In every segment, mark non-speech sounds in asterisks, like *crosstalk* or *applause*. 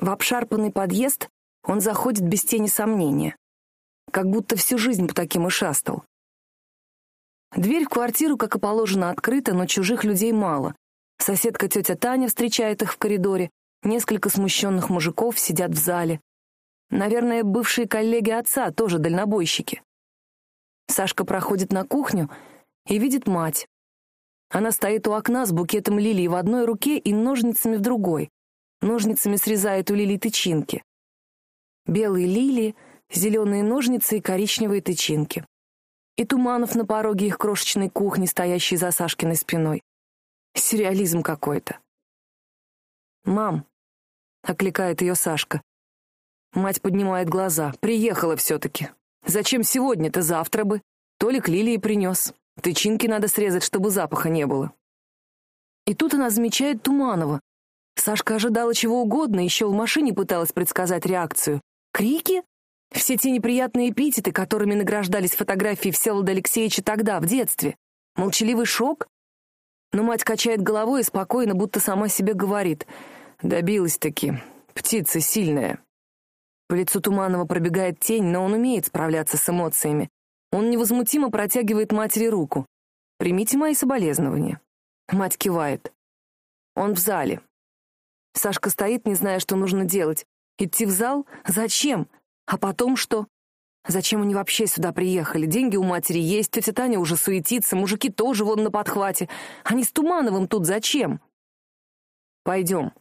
В обшарпанный подъезд он заходит без тени сомнения. Как будто всю жизнь по таким и шастал. Дверь в квартиру, как и положено, открыта, но чужих людей мало. Соседка тетя Таня встречает их в коридоре. Несколько смущенных мужиков сидят в зале. Наверное, бывшие коллеги отца, тоже дальнобойщики. Сашка проходит на кухню и видит мать. Она стоит у окна с букетом лилий в одной руке и ножницами в другой. Ножницами срезает у лилий тычинки. Белые лилии, зеленые ножницы и коричневые тычинки. И Туманов на пороге их крошечной кухни, стоящей за Сашкиной спиной. Сюрреализм какой-то. «Мам», — окликает ее Сашка. Мать поднимает глаза. «Приехала все-таки. Зачем сегодня-то? Завтра бы. Толик лилии принес. Тычинки надо срезать, чтобы запаха не было». И тут она замечает Туманова. Сашка ожидала чего угодно, еще в машине пыталась предсказать реакцию. Крики? Все те неприятные эпитеты, которыми награждались фотографии Всеволода Алексеевича тогда, в детстве. Молчаливый шок? Но мать качает головой и спокойно, будто сама себе говорит. Добилась-таки. Птица сильная. По лицу Туманова пробегает тень, но он умеет справляться с эмоциями. Он невозмутимо протягивает матери руку. «Примите мои соболезнования». Мать кивает. Он в зале. Сашка стоит, не зная, что нужно делать. Идти в зал? Зачем? А потом что? Зачем они вообще сюда приехали? Деньги у матери есть, тетя Таня уже суетится, мужики тоже вон на подхвате. Они с Тумановым тут зачем? Пойдем.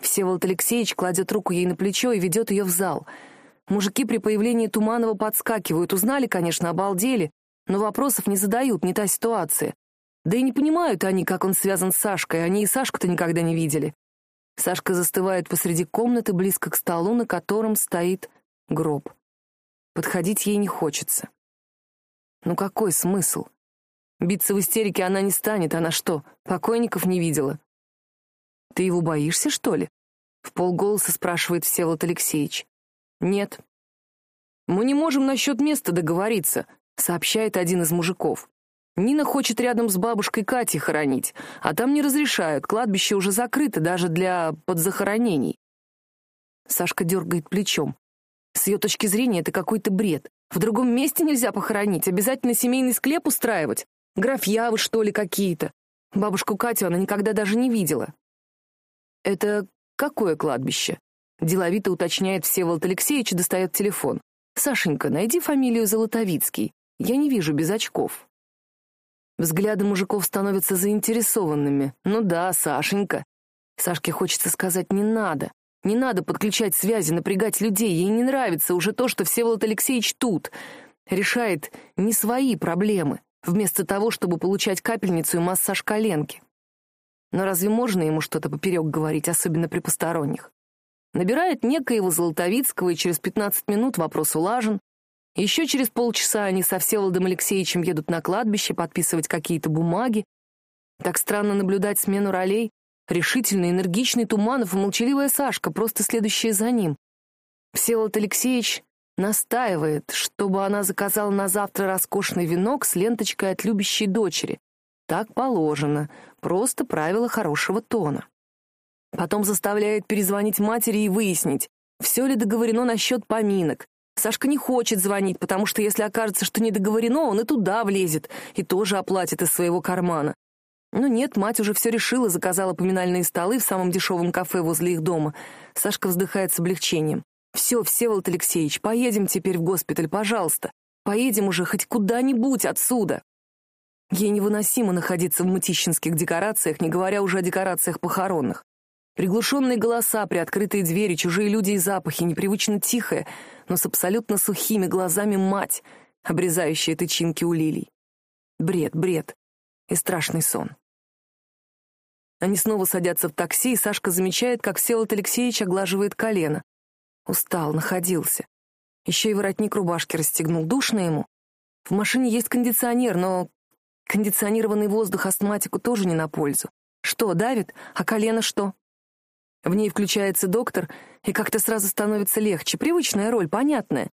Всеволод Алексеевич кладет руку ей на плечо и ведет ее в зал. Мужики при появлении Туманова подскакивают. Узнали, конечно, обалдели, но вопросов не задают, не та ситуация. Да и не понимают они, как он связан с Сашкой, они и Сашку-то никогда не видели. Сашка застывает посреди комнаты, близко к столу, на котором стоит гроб. Подходить ей не хочется. Ну какой смысл? Биться в истерике она не станет, она что, покойников не видела? Ты его боишься, что ли? В полголоса спрашивает Всеволод Алексеевич. Нет. Мы не можем насчет места договориться, сообщает один из мужиков. Нина хочет рядом с бабушкой Катей хоронить, а там не разрешают, кладбище уже закрыто даже для подзахоронений. Сашка дергает плечом. С ее точки зрения это какой-то бред. В другом месте нельзя похоронить, обязательно семейный склеп устраивать. Графьявы, что ли, какие-то. Бабушку Катю она никогда даже не видела. Это какое кладбище? Деловито уточняет Всеволод Алексеевич и достает телефон. «Сашенька, найди фамилию Золотовицкий. Я не вижу без очков». Взгляды мужиков становятся заинтересованными. «Ну да, Сашенька». Сашке хочется сказать «не надо». Не надо подключать связи, напрягать людей. Ей не нравится уже то, что Всеволод Алексеевич тут. Решает не свои проблемы, вместо того, чтобы получать капельницу и массаж коленки. Но разве можно ему что-то поперек говорить, особенно при посторонних? Набирает некоего Золотовицкого, и через 15 минут вопрос улажен. Еще через полчаса они со Всеволодом Алексеевичем едут на кладбище подписывать какие-то бумаги. Так странно наблюдать смену ролей. Решительный, энергичный Туманов и молчаливая Сашка, просто следующая за ним. Всеволод Алексеевич настаивает, чтобы она заказала на завтра роскошный венок с ленточкой от любящей дочери. Так положено, просто правило хорошего тона. Потом заставляет перезвонить матери и выяснить, все ли договорено насчет поминок. Сашка не хочет звонить, потому что если окажется, что не договорено, он и туда влезет, и тоже оплатит из своего кармана. Но нет, мать уже все решила, заказала поминальные столы в самом дешевом кафе возле их дома. Сашка вздыхает с облегчением. «Все, Всеволод Алексеевич, поедем теперь в госпиталь, пожалуйста. Поедем уже хоть куда-нибудь отсюда». Ей невыносимо находиться в мытищинских декорациях, не говоря уже о декорациях похоронных. Приглушенные голоса, приоткрытые двери, чужие люди и запахи, непривычно тихая, но с абсолютно сухими глазами мать, обрезающая тычинки у лилий. Бред, бред и страшный сон. Они снова садятся в такси, и Сашка замечает, как Всеволод Алексеевич оглаживает колено. Устал, находился. Еще и воротник рубашки расстегнул. Душно ему. В машине есть кондиционер, но кондиционированный воздух астматику тоже не на пользу. Что, давит? А колено что? В ней включается доктор, и как-то сразу становится легче. Привычная роль, понятная.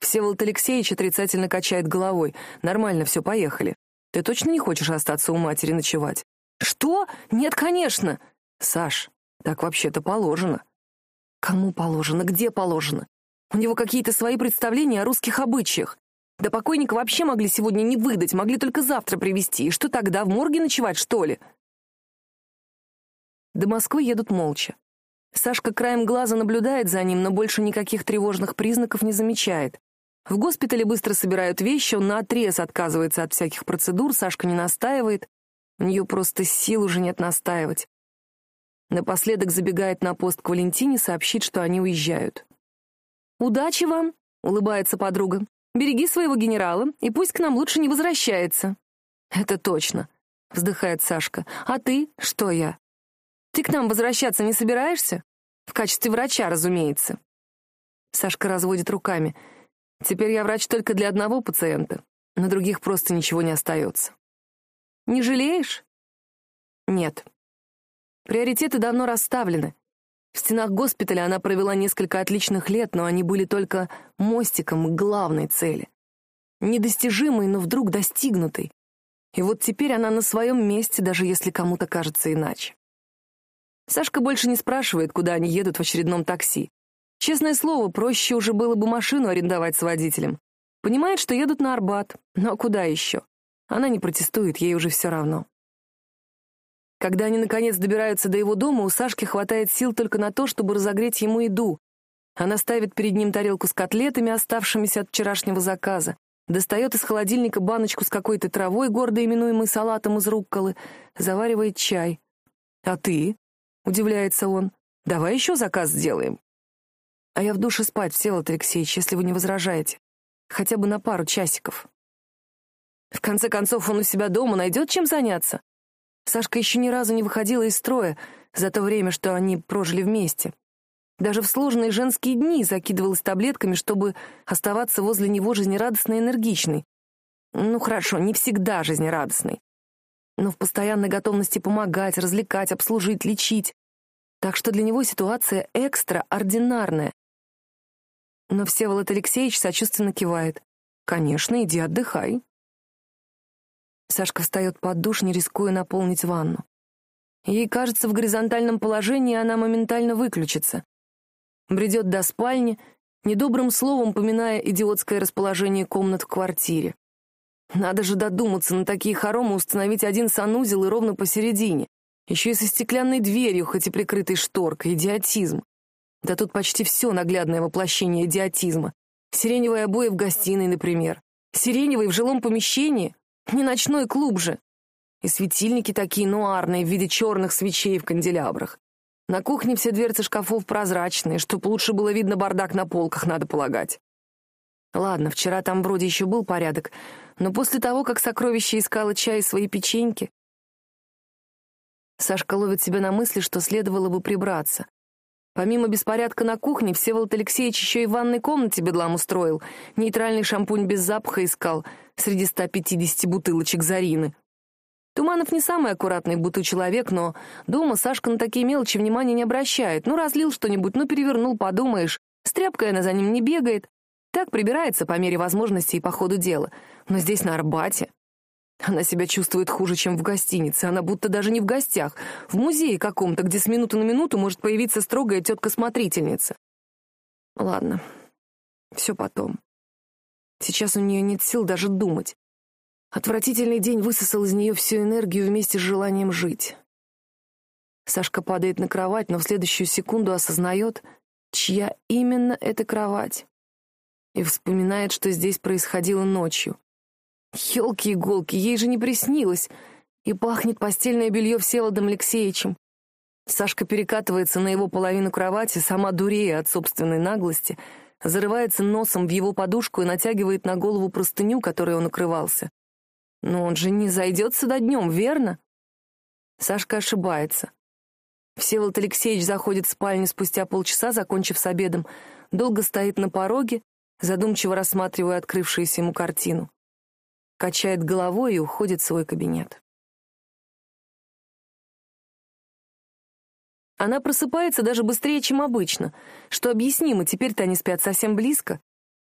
Всеволод Алексеевич отрицательно качает головой. Нормально, все, поехали. Ты точно не хочешь остаться у матери ночевать? Что? Нет, конечно. Саш, так вообще-то положено. Кому положено? Где положено? У него какие-то свои представления о русских обычаях. Да покойника вообще могли сегодня не выдать, могли только завтра привезти. И что тогда, в морге ночевать, что ли? До Москвы едут молча. Сашка краем глаза наблюдает за ним, но больше никаких тревожных признаков не замечает. В госпитале быстро собирают вещи, он наотрез отказывается от всяких процедур, Сашка не настаивает. У нее просто сил уже нет настаивать. Напоследок забегает на пост к Валентине, сообщит, что они уезжают. «Удачи вам!» — улыбается подруга. «Береги своего генерала, и пусть к нам лучше не возвращается». «Это точно», — вздыхает Сашка. «А ты? Что я?» Ты к нам возвращаться не собираешься? В качестве врача, разумеется. Сашка разводит руками. Теперь я врач только для одного пациента. На других просто ничего не остается. Не жалеешь? Нет. Приоритеты давно расставлены. В стенах госпиталя она провела несколько отличных лет, но они были только мостиком к главной цели. Недостижимой, но вдруг достигнутой. И вот теперь она на своем месте, даже если кому-то кажется иначе. Сашка больше не спрашивает, куда они едут в очередном такси. Честное слово, проще уже было бы машину арендовать с водителем. Понимает, что едут на Арбат, но куда еще? Она не протестует, ей уже все равно. Когда они, наконец, добираются до его дома, у Сашки хватает сил только на то, чтобы разогреть ему еду. Она ставит перед ним тарелку с котлетами, оставшимися от вчерашнего заказа, достает из холодильника баночку с какой-то травой, гордо именуемой салатом из рукколы, заваривает чай. «А ты?» Удивляется он. «Давай еще заказ сделаем». «А я в душе спать, Всеволод Алексеевич, если вы не возражаете. Хотя бы на пару часиков». В конце концов, он у себя дома найдет чем заняться. Сашка еще ни разу не выходила из строя за то время, что они прожили вместе. Даже в сложные женские дни закидывалась таблетками, чтобы оставаться возле него жизнерадостной и энергичной. Ну хорошо, не всегда жизнерадостной но в постоянной готовности помогать, развлекать, обслужить, лечить. Так что для него ситуация экстраординарная. Но Всеволод Алексеевич сочувственно кивает. «Конечно, иди отдыхай». Сашка встает под душ, не рискуя наполнить ванну. Ей кажется, в горизонтальном положении она моментально выключится. Бредет до спальни, недобрым словом поминая идиотское расположение комнат в квартире. Надо же додуматься на такие хоромы установить один санузел и ровно посередине. Еще и со стеклянной дверью, хоть и прикрытой шторкой. Идиотизм. Да тут почти все наглядное воплощение идиотизма. Сиреневые обои в гостиной, например. Сиреневый в жилом помещении. Не ночной клуб же. И светильники такие нуарные в виде черных свечей в канделябрах. На кухне все дверцы шкафов прозрачные, чтоб лучше было видно бардак на полках, надо полагать. Ладно, вчера там вроде еще был порядок, но после того, как сокровище искало чай и свои печеньки... Сашка ловит себя на мысли, что следовало бы прибраться. Помимо беспорядка на кухне, Всеволод Алексеевич еще и в ванной комнате бедлам устроил. Нейтральный шампунь без запаха искал среди 150 бутылочек Зарины. Туманов не самый аккуратный буту человек, но дома Сашка на такие мелочи внимания не обращает. Ну, разлил что-нибудь, ну, перевернул, подумаешь. С тряпкой она за ним не бегает. Так прибирается по мере возможности и по ходу дела. Но здесь, на Арбате, она себя чувствует хуже, чем в гостинице. Она будто даже не в гостях, в музее каком-то, где с минуты на минуту может появиться строгая тетка-смотрительница. Ладно, все потом. Сейчас у нее нет сил даже думать. Отвратительный день высосал из нее всю энергию вместе с желанием жить. Сашка падает на кровать, но в следующую секунду осознает, чья именно эта кровать и вспоминает, что здесь происходило ночью. Ёлки-иголки, ей же не приснилось, и пахнет постельное белье Всеволодом Алексеевичем. Сашка перекатывается на его половину кровати, сама дурея от собственной наглости, зарывается носом в его подушку и натягивает на голову простыню, которой он укрывался. Но он же не зайдет сюда днем, верно? Сашка ошибается. Всеволод Алексеевич заходит в спальню спустя полчаса, закончив с обедом, долго стоит на пороге, задумчиво рассматривая открывшуюся ему картину. Качает головой и уходит в свой кабинет. Она просыпается даже быстрее, чем обычно, что объяснимо, теперь-то они спят совсем близко.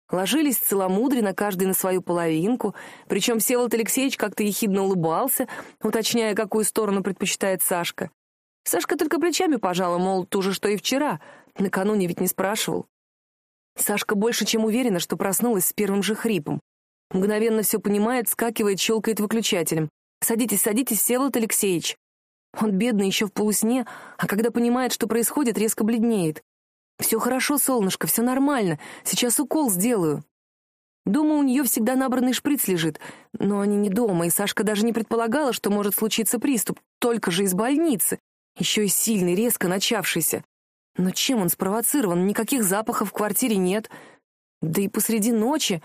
Ложились целомудренно, каждый на свою половинку, причем Всеволод Алексеевич как-то ехидно улыбался, уточняя, какую сторону предпочитает Сашка. Сашка только плечами пожала, мол, ту же, что и вчера, Накануне ведь не спрашивал. Сашка больше чем уверена, что проснулась с первым же хрипом. Мгновенно все понимает, скакивает, щелкает выключателем. «Садитесь, садитесь, Всеволод Алексеевич». Он бедный, еще в полусне, а когда понимает, что происходит, резко бледнеет. «Все хорошо, солнышко, все нормально. Сейчас укол сделаю». Дома у нее всегда набранный шприц лежит, но они не дома, и Сашка даже не предполагала, что может случиться приступ, только же из больницы, еще и сильный, резко начавшийся. Но чем он спровоцирован? Никаких запахов в квартире нет. Да и посреди ночи...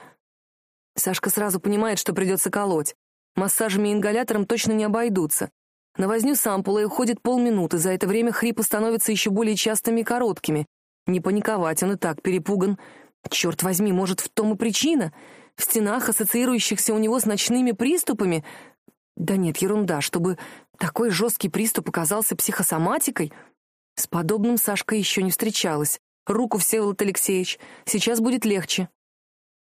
Сашка сразу понимает, что придется колоть. Массажами и ингалятором точно не обойдутся. На возню с ампулой уходит полминуты, за это время хрипы становятся еще более частыми и короткими. Не паниковать, он и так перепуган. Черт возьми, может, в том и причина? В стенах, ассоциирующихся у него с ночными приступами? Да нет, ерунда, чтобы такой жесткий приступ оказался психосоматикой — с подобным Сашка еще не встречалась. Руку, Всеволод Алексеевич, сейчас будет легче.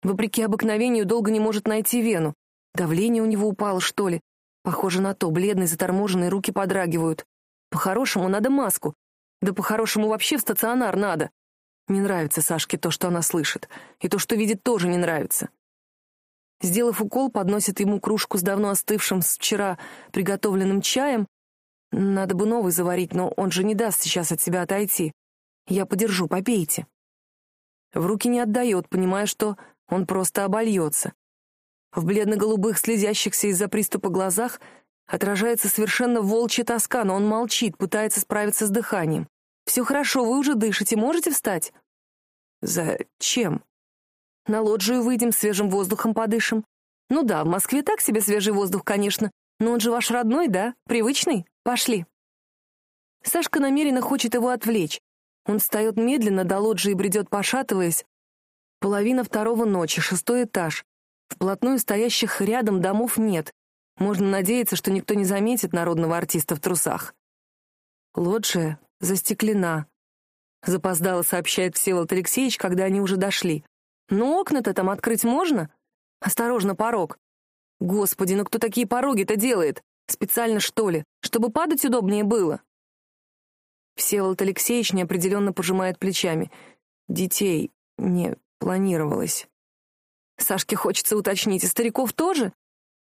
Вопреки обыкновению долго не может найти вену. Давление у него упало, что ли? Похоже на то, бледные, заторможенные руки подрагивают. По-хорошему надо маску. Да по-хорошему вообще в стационар надо. Не нравится Сашке то, что она слышит. И то, что видит, тоже не нравится. Сделав укол, подносит ему кружку с давно остывшим с вчера приготовленным чаем надо бы новый заварить, но он же не даст сейчас от себя отойти. Я подержу, попейте. В руки не отдает, понимая, что он просто обольется. В бледно-голубых, слезящихся из-за приступа глазах отражается совершенно волчья тоска, но он молчит, пытается справиться с дыханием. «Все хорошо, вы уже дышите, можете встать?» «Зачем?» «На лоджию выйдем, свежим воздухом подышим». «Ну да, в Москве так себе свежий воздух, конечно, но он же ваш родной, да? Привычный?» Пошли. Сашка намеренно хочет его отвлечь. Он встает медленно, до лоджии бредет, пошатываясь. Половина второго ночи, шестой этаж. Вплотную стоящих рядом домов нет. Можно надеяться, что никто не заметит народного артиста в трусах. Лоджия застеклена. Запоздало сообщает Всеволод Алексеевич, когда они уже дошли. «Ну, окна-то там открыть можно?» «Осторожно, порог». «Господи, ну кто такие пороги-то делает?» Специально, что ли? Чтобы падать удобнее было?» Всеволод Алексеевич неопределенно пожимает плечами. «Детей не планировалось». Сашке хочется уточнить, и стариков тоже?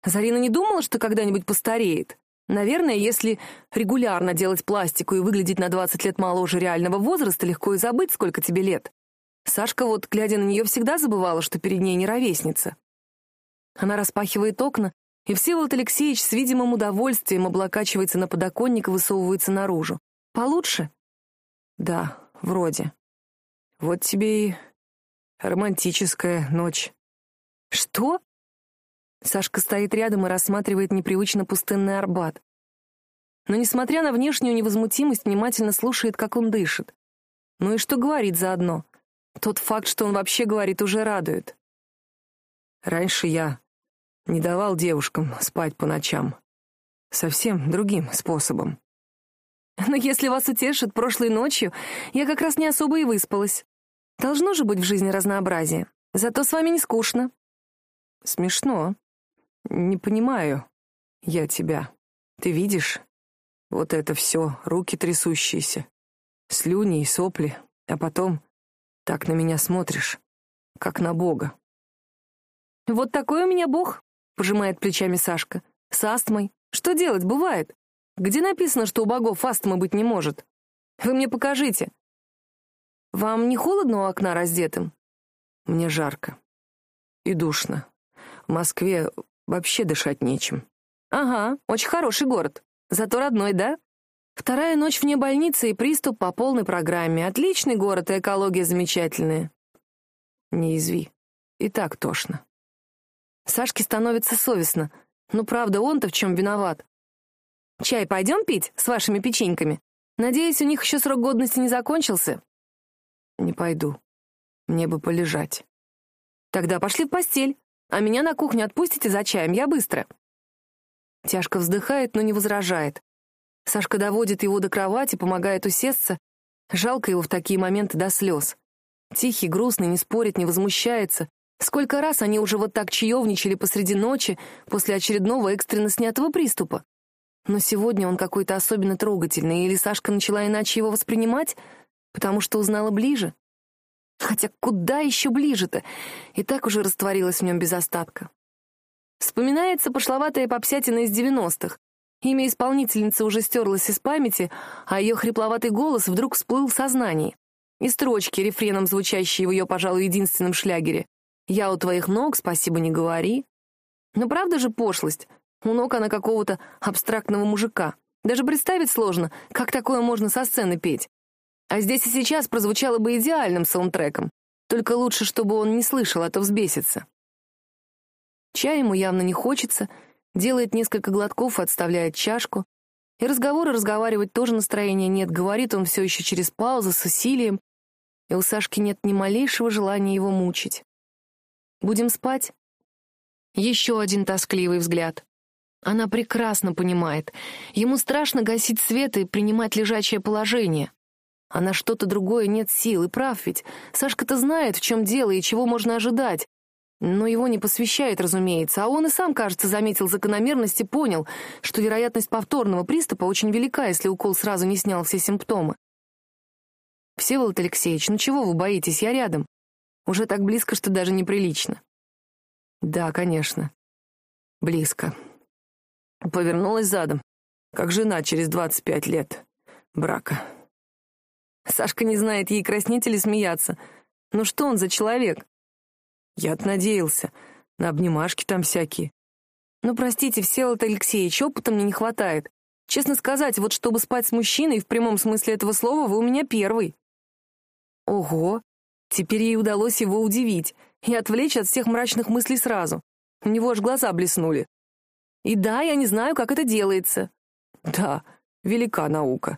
Зарина не думала, что когда-нибудь постареет? Наверное, если регулярно делать пластику и выглядеть на 20 лет моложе реального возраста, легко и забыть, сколько тебе лет. Сашка вот, глядя на нее, всегда забывала, что перед ней не ровесница. Она распахивает окна и Всеволод Алексеевич с видимым удовольствием облокачивается на подоконник и высовывается наружу. «Получше?» «Да, вроде. Вот тебе и романтическая ночь». «Что?» Сашка стоит рядом и рассматривает непривычно пустынный Арбат. Но, несмотря на внешнюю невозмутимость, внимательно слушает, как он дышит. Ну и что говорит заодно? Тот факт, что он вообще говорит, уже радует. Раньше я не давал девушкам спать по ночам. Совсем другим способом. Но если вас утешит, прошлой ночью я как раз не особо и выспалась. Должно же быть в жизни разнообразие. Зато с вами не скучно. Смешно. Не понимаю я тебя. Ты видишь? Вот это все, руки трясущиеся, слюни и сопли, а потом так на меня смотришь, как на Бога. Вот такой у меня Бог, пожимает плечами Сашка. С астмой. Что делать, бывает. Где написано, что у богов астмы быть не может? Вы мне покажите. Вам не холодно у окна раздетым? Мне жарко. И душно. В Москве вообще дышать нечем. Ага, очень хороший город. Зато родной, да? Вторая ночь вне больницы и приступ по полной программе. Отличный город и экология замечательная. Не изви. И так тошно. Сашке становится совестно. Ну, правда, он-то в чем виноват? Чай пойдем пить с вашими печеньками? Надеюсь, у них еще срок годности не закончился? Не пойду. Мне бы полежать. Тогда пошли в постель, а меня на кухню отпустите за чаем, я быстро. Тяжко вздыхает, но не возражает. Сашка доводит его до кровати, помогает усесться. Жалко его в такие моменты до слез. Тихий, грустный, не спорит, не возмущается, Сколько раз они уже вот так чаевничали посреди ночи после очередного экстренно снятого приступа. Но сегодня он какой-то особенно трогательный, или Сашка начала иначе его воспринимать? Потому что узнала ближе? Хотя куда еще ближе-то? И так уже растворилась в нем без остатка. Вспоминается пошловатая попсятина из девяностых. Имя исполнительницы уже стерлось из памяти, а ее хрипловатый голос вдруг всплыл в сознании. И строчки, рефреном звучащие в ее, пожалуй, единственном шлягере. «Я у твоих ног, спасибо не говори». Но правда же пошлость? У ног она какого-то абстрактного мужика. Даже представить сложно, как такое можно со сцены петь. А здесь и сейчас прозвучало бы идеальным саундтреком. Только лучше, чтобы он не слышал, а то взбесится. Чая ему явно не хочется, делает несколько глотков и отставляет чашку. И разговоры разговаривать тоже настроения нет, говорит он все еще через паузу с усилием, и у Сашки нет ни малейшего желания его мучить. «Будем спать?» Еще один тоскливый взгляд. Она прекрасно понимает. Ему страшно гасить свет и принимать лежачее положение. А на что-то другое нет сил, и прав ведь. Сашка-то знает, в чем дело и чего можно ожидать. Но его не посвящает, разумеется, а он и сам, кажется, заметил закономерность и понял, что вероятность повторного приступа очень велика, если укол сразу не снял все симптомы. «Всеволод Алексеевич, ну чего вы боитесь? Я рядом. Уже так близко, что даже неприлично». «Да, конечно. Близко». Повернулась задом, как жена через двадцать пять лет брака. Сашка не знает, ей краснеть или смеяться. Ну что он за человек? Я-то надеялся. На обнимашки там всякие. Ну, простите, Всеволод Алексеевич, опыта мне не хватает. Честно сказать, вот чтобы спать с мужчиной, в прямом смысле этого слова, вы у меня первый. Ого! Теперь ей удалось его удивить и отвлечь от всех мрачных мыслей сразу. У него аж глаза блеснули. И да, я не знаю, как это делается. Да, велика наука.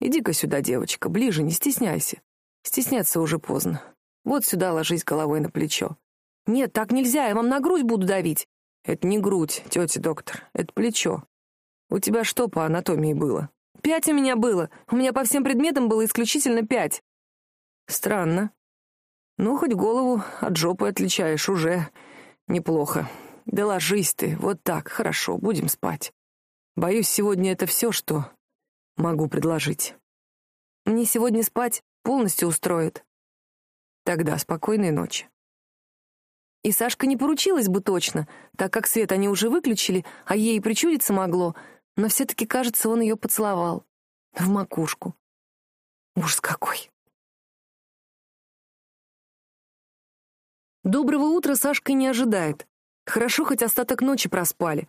Иди-ка сюда, девочка, ближе, не стесняйся. Стесняться уже поздно. Вот сюда ложись головой на плечо. Нет, так нельзя, я вам на грудь буду давить. Это не грудь, тетя доктор, это плечо. У тебя что по анатомии было? Пять у меня было. У меня по всем предметам было исключительно пять. Странно. Ну, хоть голову от жопы отличаешь уже неплохо. Да ложись ты, вот так, хорошо, будем спать. Боюсь, сегодня это все, что могу предложить. Мне сегодня спать полностью устроит. Тогда спокойной ночи. И Сашка не поручилась бы точно, так как свет они уже выключили, а ей причудиться могло, но все-таки, кажется, он ее поцеловал. В макушку. Ужас какой. Доброго утра Сашка не ожидает. Хорошо, хоть остаток ночи проспали.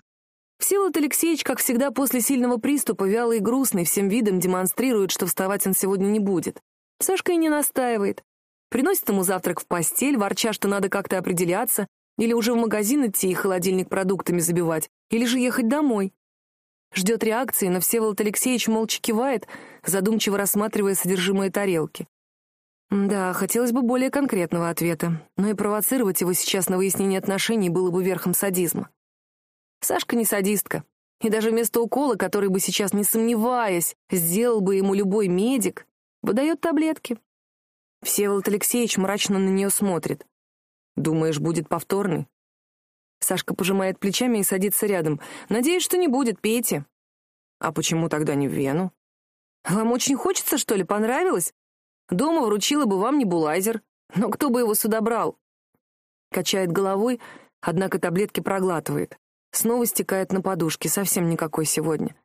Всеволод Алексеевич, как всегда, после сильного приступа, вялый и грустный, всем видом демонстрирует, что вставать он сегодня не будет. Сашка и не настаивает. Приносит ему завтрак в постель, ворча, что надо как-то определяться, или уже в магазин идти и холодильник продуктами забивать, или же ехать домой. Ждет реакции, но Всеволод Алексеевич молча кивает, задумчиво рассматривая содержимое тарелки. Да, хотелось бы более конкретного ответа, но и провоцировать его сейчас на выяснение отношений было бы верхом садизма. Сашка не садистка, и даже вместо укола, который бы сейчас, не сомневаясь, сделал бы ему любой медик, выдает таблетки. Всеволод Алексеевич мрачно на нее смотрит. «Думаешь, будет повторный?» Сашка пожимает плечами и садится рядом. «Надеюсь, что не будет, пейте». «А почему тогда не в Вену?» «Вам очень хочется, что ли? Понравилось? Дома вручила бы вам небулайзер, но кто бы его сюда брал? Качает головой, однако таблетки проглатывает. Снова стекает на подушки, совсем никакой сегодня.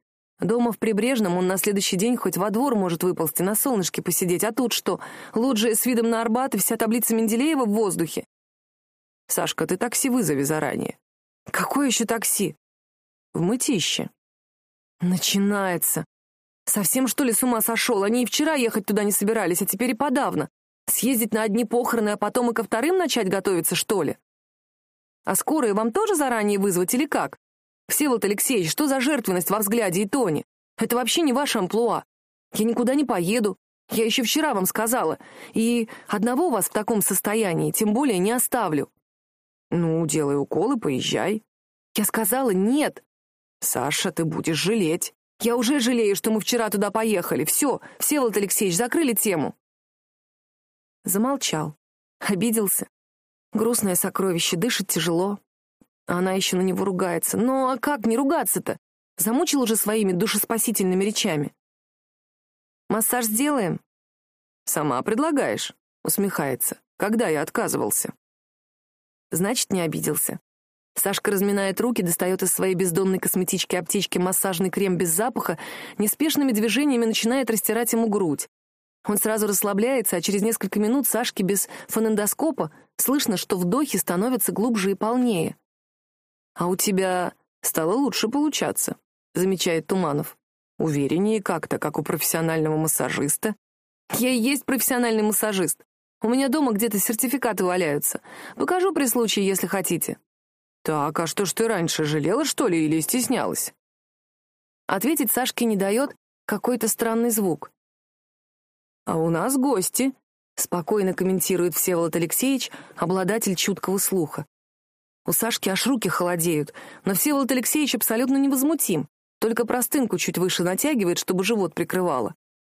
Дома в Прибрежном он на следующий день хоть во двор может выползти, на солнышке посидеть, а тут что, лоджия с видом на Арбат и вся таблица Менделеева в воздухе? Сашка, ты такси вызови заранее. Какое еще такси? В мытище. Начинается. Совсем, что ли, с ума сошел? Они и вчера ехать туда не собирались, а теперь и подавно. Съездить на одни похороны, а потом и ко вторым начать готовиться, что ли? А скорые вам тоже заранее вызвать или как? Всеволод Алексеевич, что за жертвенность во взгляде и тоне? Это вообще не ваше амплуа. Я никуда не поеду. Я еще вчера вам сказала. И одного вас в таком состоянии тем более не оставлю. Ну, делай уколы, поезжай. Я сказала нет. Саша, ты будешь жалеть. Я уже жалею, что мы вчера туда поехали. Все, Всеволод Алексеевич, закрыли тему. Замолчал. Обиделся. Грустное сокровище, дышит тяжело. Она еще на него ругается. Ну, а как не ругаться-то? Замучил уже своими душеспасительными речами. «Массаж сделаем?» «Сама предлагаешь», — усмехается. «Когда я отказывался?» Значит, не обиделся. Сашка разминает руки, достает из своей бездонной косметички аптечки массажный крем без запаха, неспешными движениями начинает растирать ему грудь. Он сразу расслабляется, а через несколько минут Сашке без фонендоскопа слышно, что вдохи становятся глубже и полнее. «А у тебя стало лучше получаться», — замечает Туманов. «Увереннее как-то, как у профессионального массажиста». «Я и есть профессиональный массажист. У меня дома где-то сертификаты валяются. Покажу при случае, если хотите». «Так, а что ж ты раньше, жалела, что ли, или стеснялась?» Ответить Сашке не дает какой-то странный звук. «А у нас гости», — спокойно комментирует Всеволод Алексеевич, обладатель чуткого слуха. У Сашки аж руки холодеют, но Всеволод Алексеевич абсолютно невозмутим, только простынку чуть выше натягивает, чтобы живот прикрывало.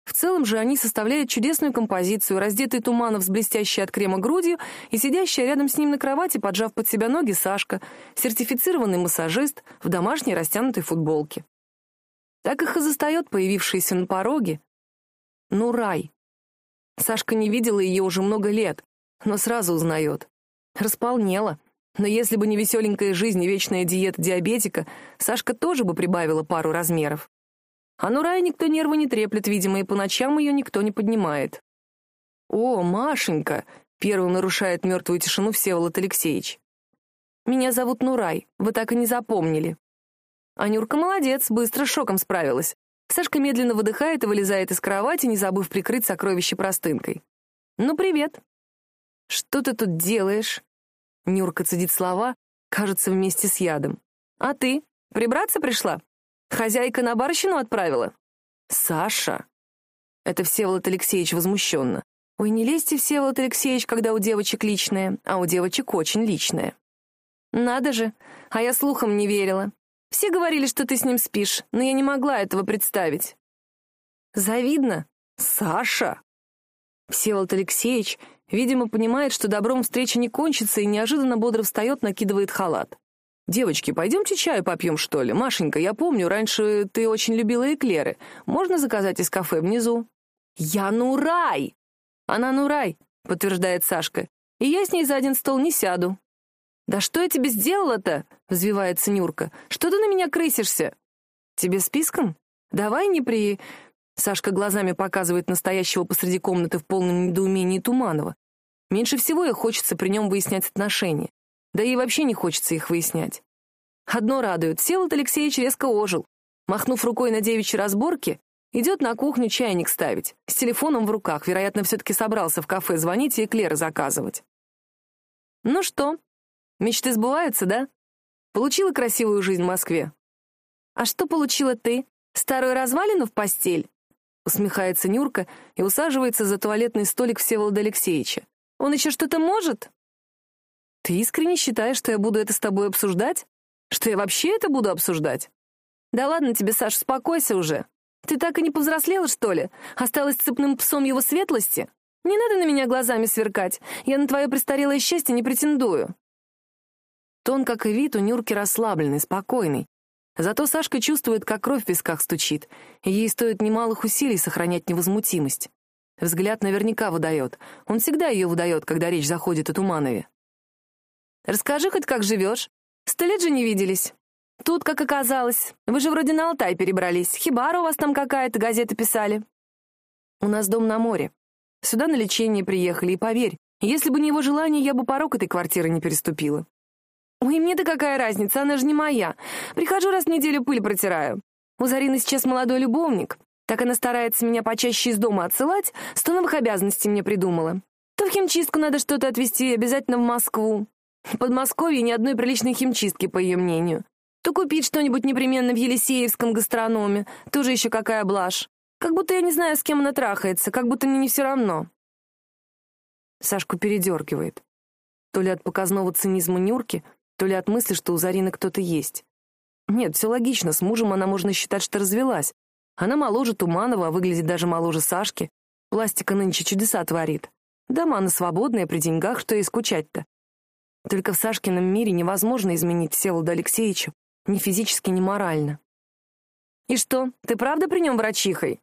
В целом же они составляют чудесную композицию, раздетый Туманов с блестящей от крема грудью и сидящая рядом с ним на кровати, поджав под себя ноги, Сашка, сертифицированный массажист в домашней растянутой футболке. Так их и застает появившаяся на пороге. Ну, рай. Сашка не видела ее уже много лет, но сразу узнает. Располнела. Но если бы не веселенькая жизнь и вечная диета диабетика, Сашка тоже бы прибавила пару размеров. А Нурае никто нервы не треплет, видимо, и по ночам ее никто не поднимает. «О, Машенька!» — первым нарушает мертвую тишину Всеволод Алексеевич. «Меня зовут Нурай, вы так и не запомнили». Анюрка молодец, быстро с шоком справилась. Сашка медленно выдыхает и вылезает из кровати, не забыв прикрыть сокровище простынкой. «Ну, привет». «Что ты тут делаешь?» Нюрка цедит слова, кажется, вместе с ядом. «А ты? Прибраться пришла?» Хозяйка на барщину отправила? Саша. Это Всеволод Алексеевич возмущенно. Ой, не лезьте, Всеволод Алексеевич, когда у девочек личное, а у девочек очень личное. Надо же, а я слухом не верила. Все говорили, что ты с ним спишь, но я не могла этого представить. Завидно. Саша. Всеволод Алексеевич, видимо, понимает, что добром встреча не кончится, и неожиданно бодро встает, накидывает халат. «Девочки, пойдемте чаю попьем, что ли? Машенька, я помню, раньше ты очень любила эклеры. Можно заказать из кафе внизу?» «Я Нурай!» «Она Нурай», — подтверждает Сашка. «И я с ней за один стол не сяду». «Да что я тебе сделала-то?» — взвивается Нюрка. «Что ты на меня крысишься?» «Тебе списком? Давай не при...» Сашка глазами показывает настоящего посреди комнаты в полном недоумении Туманова. Меньше всего ей хочется при нем выяснять отношения. Да и вообще не хочется их выяснять. Одно радует, Всеволод Алексеевич резко ожил. Махнув рукой на девичьи разборки, идет на кухню чайник ставить, с телефоном в руках, вероятно, все-таки собрался в кафе звонить и эклеры заказывать. Ну что, мечты сбываются, да? Получила красивую жизнь в Москве? А что получила ты? Старую развалину в постель? Усмехается Нюрка и усаживается за туалетный столик Всеволода Алексеевича. Он еще что-то может? Ты искренне считаешь, что я буду это с тобой обсуждать? Что я вообще это буду обсуждать? Да ладно тебе, Саш, успокойся уже. Ты так и не повзрослела, что ли? Осталась цепным псом его светлости? Не надо на меня глазами сверкать. Я на твое престарелое счастье не претендую. Тон, как и вид, у Нюрки расслабленный, спокойный. Зато Сашка чувствует, как кровь в висках стучит, ей стоит немалых усилий сохранять невозмутимость. Взгляд наверняка выдает. Он всегда ее выдает, когда речь заходит о Туманове. Расскажи хоть, как живешь. Сто лет же не виделись. Тут, как оказалось, вы же вроде на Алтай перебрались. Хибара у вас там какая-то, газеты писали. У нас дом на море. Сюда на лечение приехали, и поверь, если бы не его желание, я бы порог этой квартиры не переступила. Ой, мне-то какая разница, она же не моя. Прихожу раз в неделю пыль протираю. У Зарины сейчас молодой любовник. Так она старается меня почаще из дома отсылать, сто новых обязанностей мне придумала. То в химчистку надо что-то отвезти, обязательно в Москву. В Подмосковье ни одной приличной химчистки, по ее мнению. То купить что-нибудь непременно в Елисеевском гастрономе, тоже еще какая блажь. Как будто я не знаю, с кем она трахается, как будто мне не все равно. Сашку передергивает. То ли от показного цинизма Нюрки, то ли от мысли, что у Зарины кто-то есть. Нет, все логично, с мужем она можно считать, что развелась. Она моложе Туманова, а выглядит даже моложе Сашки. Пластика нынче чудеса творит. Дома она свободная, при деньгах, что и скучать-то. Только в Сашкином мире невозможно изменить Всеволода Алексеевичу ни физически, ни морально. «И что, ты правда при нем врачихой?»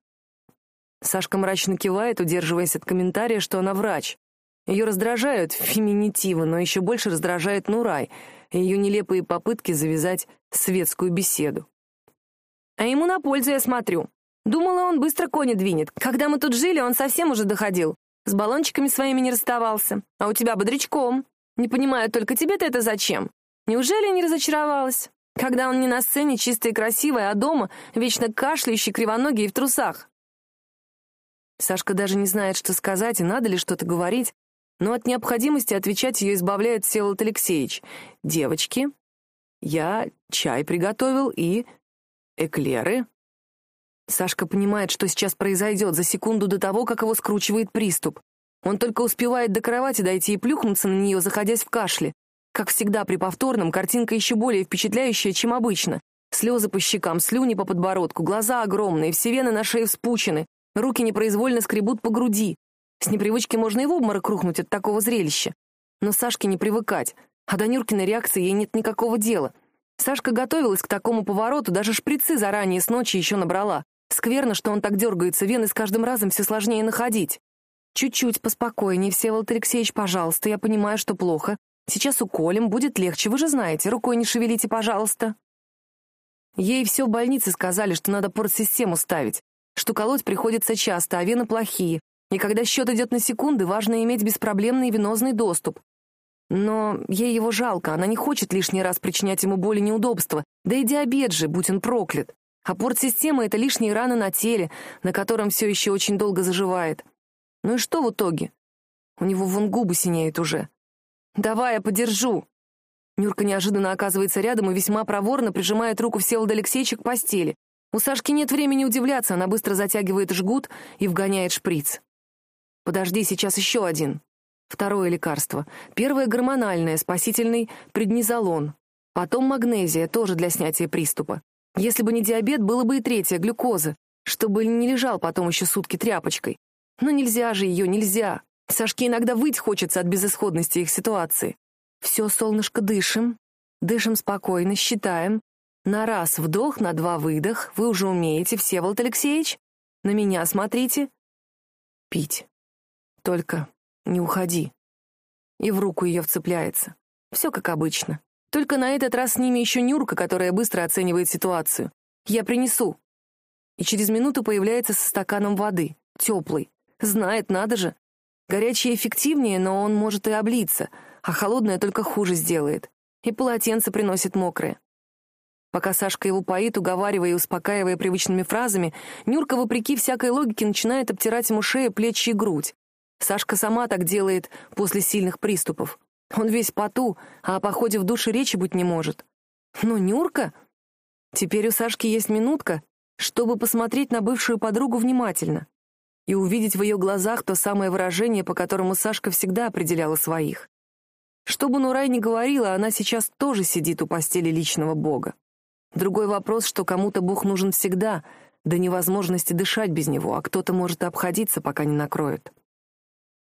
Сашка мрачно кивает, удерживаясь от комментария, что она врач. Ее раздражают феминитивы, но еще больше раздражает Нурай и ее нелепые попытки завязать светскую беседу. А ему на пользу, я смотрю. Думала, он быстро кони двинет. Когда мы тут жили, он совсем уже доходил. С баллончиками своими не расставался. А у тебя бодрячком. Не понимаю, только тебе-то это зачем? Неужели не разочаровалась? Когда он не на сцене чистый и красивый, а дома вечно кашляющий, кривоногий и в трусах. Сашка даже не знает, что сказать и надо ли что-то говорить, но от необходимости отвечать ее избавляет Всеволод Алексеевич. «Девочки, я чай приготовил и... эклеры». Сашка понимает, что сейчас произойдет за секунду до того, как его скручивает приступ. Он только успевает до кровати дойти и плюхнуться на нее, заходясь в кашле. Как всегда при повторном, картинка еще более впечатляющая, чем обычно. Слезы по щекам, слюни по подбородку, глаза огромные, все вены на шее вспучены, руки непроизвольно скребут по груди. С непривычки можно и в обморок рухнуть от такого зрелища. Но Сашке не привыкать, а до Нюркиной реакции ей нет никакого дела. Сашка готовилась к такому повороту, даже шприцы заранее с ночи еще набрала. Скверно, что он так дергается, вены с каждым разом все сложнее находить. Чуть-чуть поспокойнее, Всеволод Алексеевич, пожалуйста, я понимаю, что плохо. Сейчас уколем, будет легче, вы же знаете, рукой не шевелите, пожалуйста. Ей все в больнице сказали, что надо порт-систему ставить, что колоть приходится часто, а вены плохие, и когда счет идет на секунды, важно иметь беспроблемный венозный доступ. Но ей его жалко, она не хочет лишний раз причинять ему боль и неудобства, да и диабет же, будь он проклят. А порт-система — это лишние раны на теле, на котором все еще очень долго заживает. Ну и что в итоге? У него вон губы синеют уже. «Давай, я подержу!» Нюрка неожиданно оказывается рядом и весьма проворно прижимает руку Всеволода Алексеевича к постели. У Сашки нет времени удивляться, она быстро затягивает жгут и вгоняет шприц. Подожди, сейчас еще один. Второе лекарство. Первое гормональное, спасительный преднизолон. Потом магнезия, тоже для снятия приступа. Если бы не диабет, было бы и третье, глюкоза, чтобы не лежал потом еще сутки тряпочкой. Но нельзя же ее, нельзя. Сашке иногда выть хочется от безысходности их ситуации. Все, солнышко, дышим. Дышим спокойно, считаем. На раз вдох, на два выдох. Вы уже умеете, Всеволод Алексеевич. На меня смотрите. Пить. Только не уходи. И в руку ее вцепляется. Все как обычно. Только на этот раз с ними еще Нюрка, которая быстро оценивает ситуацию. Я принесу. И через минуту появляется со стаканом воды. Теплый. Знает, надо же. Горячее эффективнее, но он может и облиться, а холодное только хуже сделает. И полотенце приносит мокрое. Пока Сашка его поит, уговаривая и успокаивая привычными фразами, Нюрка, вопреки всякой логике, начинает обтирать ему шею, плечи и грудь. Сашка сама так делает после сильных приступов. Он весь поту, а о походе в душе речи быть не может. Но Нюрка... Теперь у Сашки есть минутка, чтобы посмотреть на бывшую подругу внимательно и увидеть в ее глазах то самое выражение, по которому Сашка всегда определяла своих. Что бы Нурай ни говорила, она сейчас тоже сидит у постели личного бога. Другой вопрос, что кому-то бог нужен всегда, до невозможности дышать без него, а кто-то может обходиться, пока не накроет.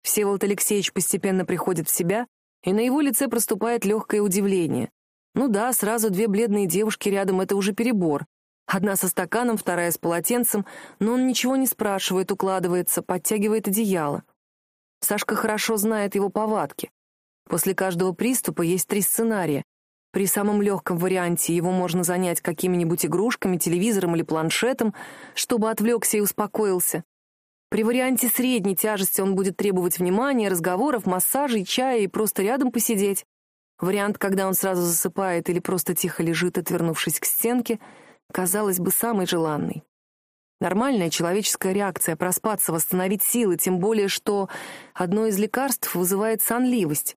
Всеволод Алексеевич постепенно приходит в себя, и на его лице проступает легкое удивление. Ну да, сразу две бледные девушки рядом — это уже перебор. Одна со стаканом, вторая с полотенцем, но он ничего не спрашивает, укладывается, подтягивает одеяло. Сашка хорошо знает его повадки. После каждого приступа есть три сценария. При самом легком варианте его можно занять какими-нибудь игрушками, телевизором или планшетом, чтобы отвлекся и успокоился. При варианте средней тяжести он будет требовать внимания, разговоров, массажей, чая и просто рядом посидеть. Вариант, когда он сразу засыпает или просто тихо лежит, отвернувшись к стенке, казалось бы, самый желанный. Нормальная человеческая реакция — проспаться, восстановить силы, тем более, что одно из лекарств вызывает сонливость.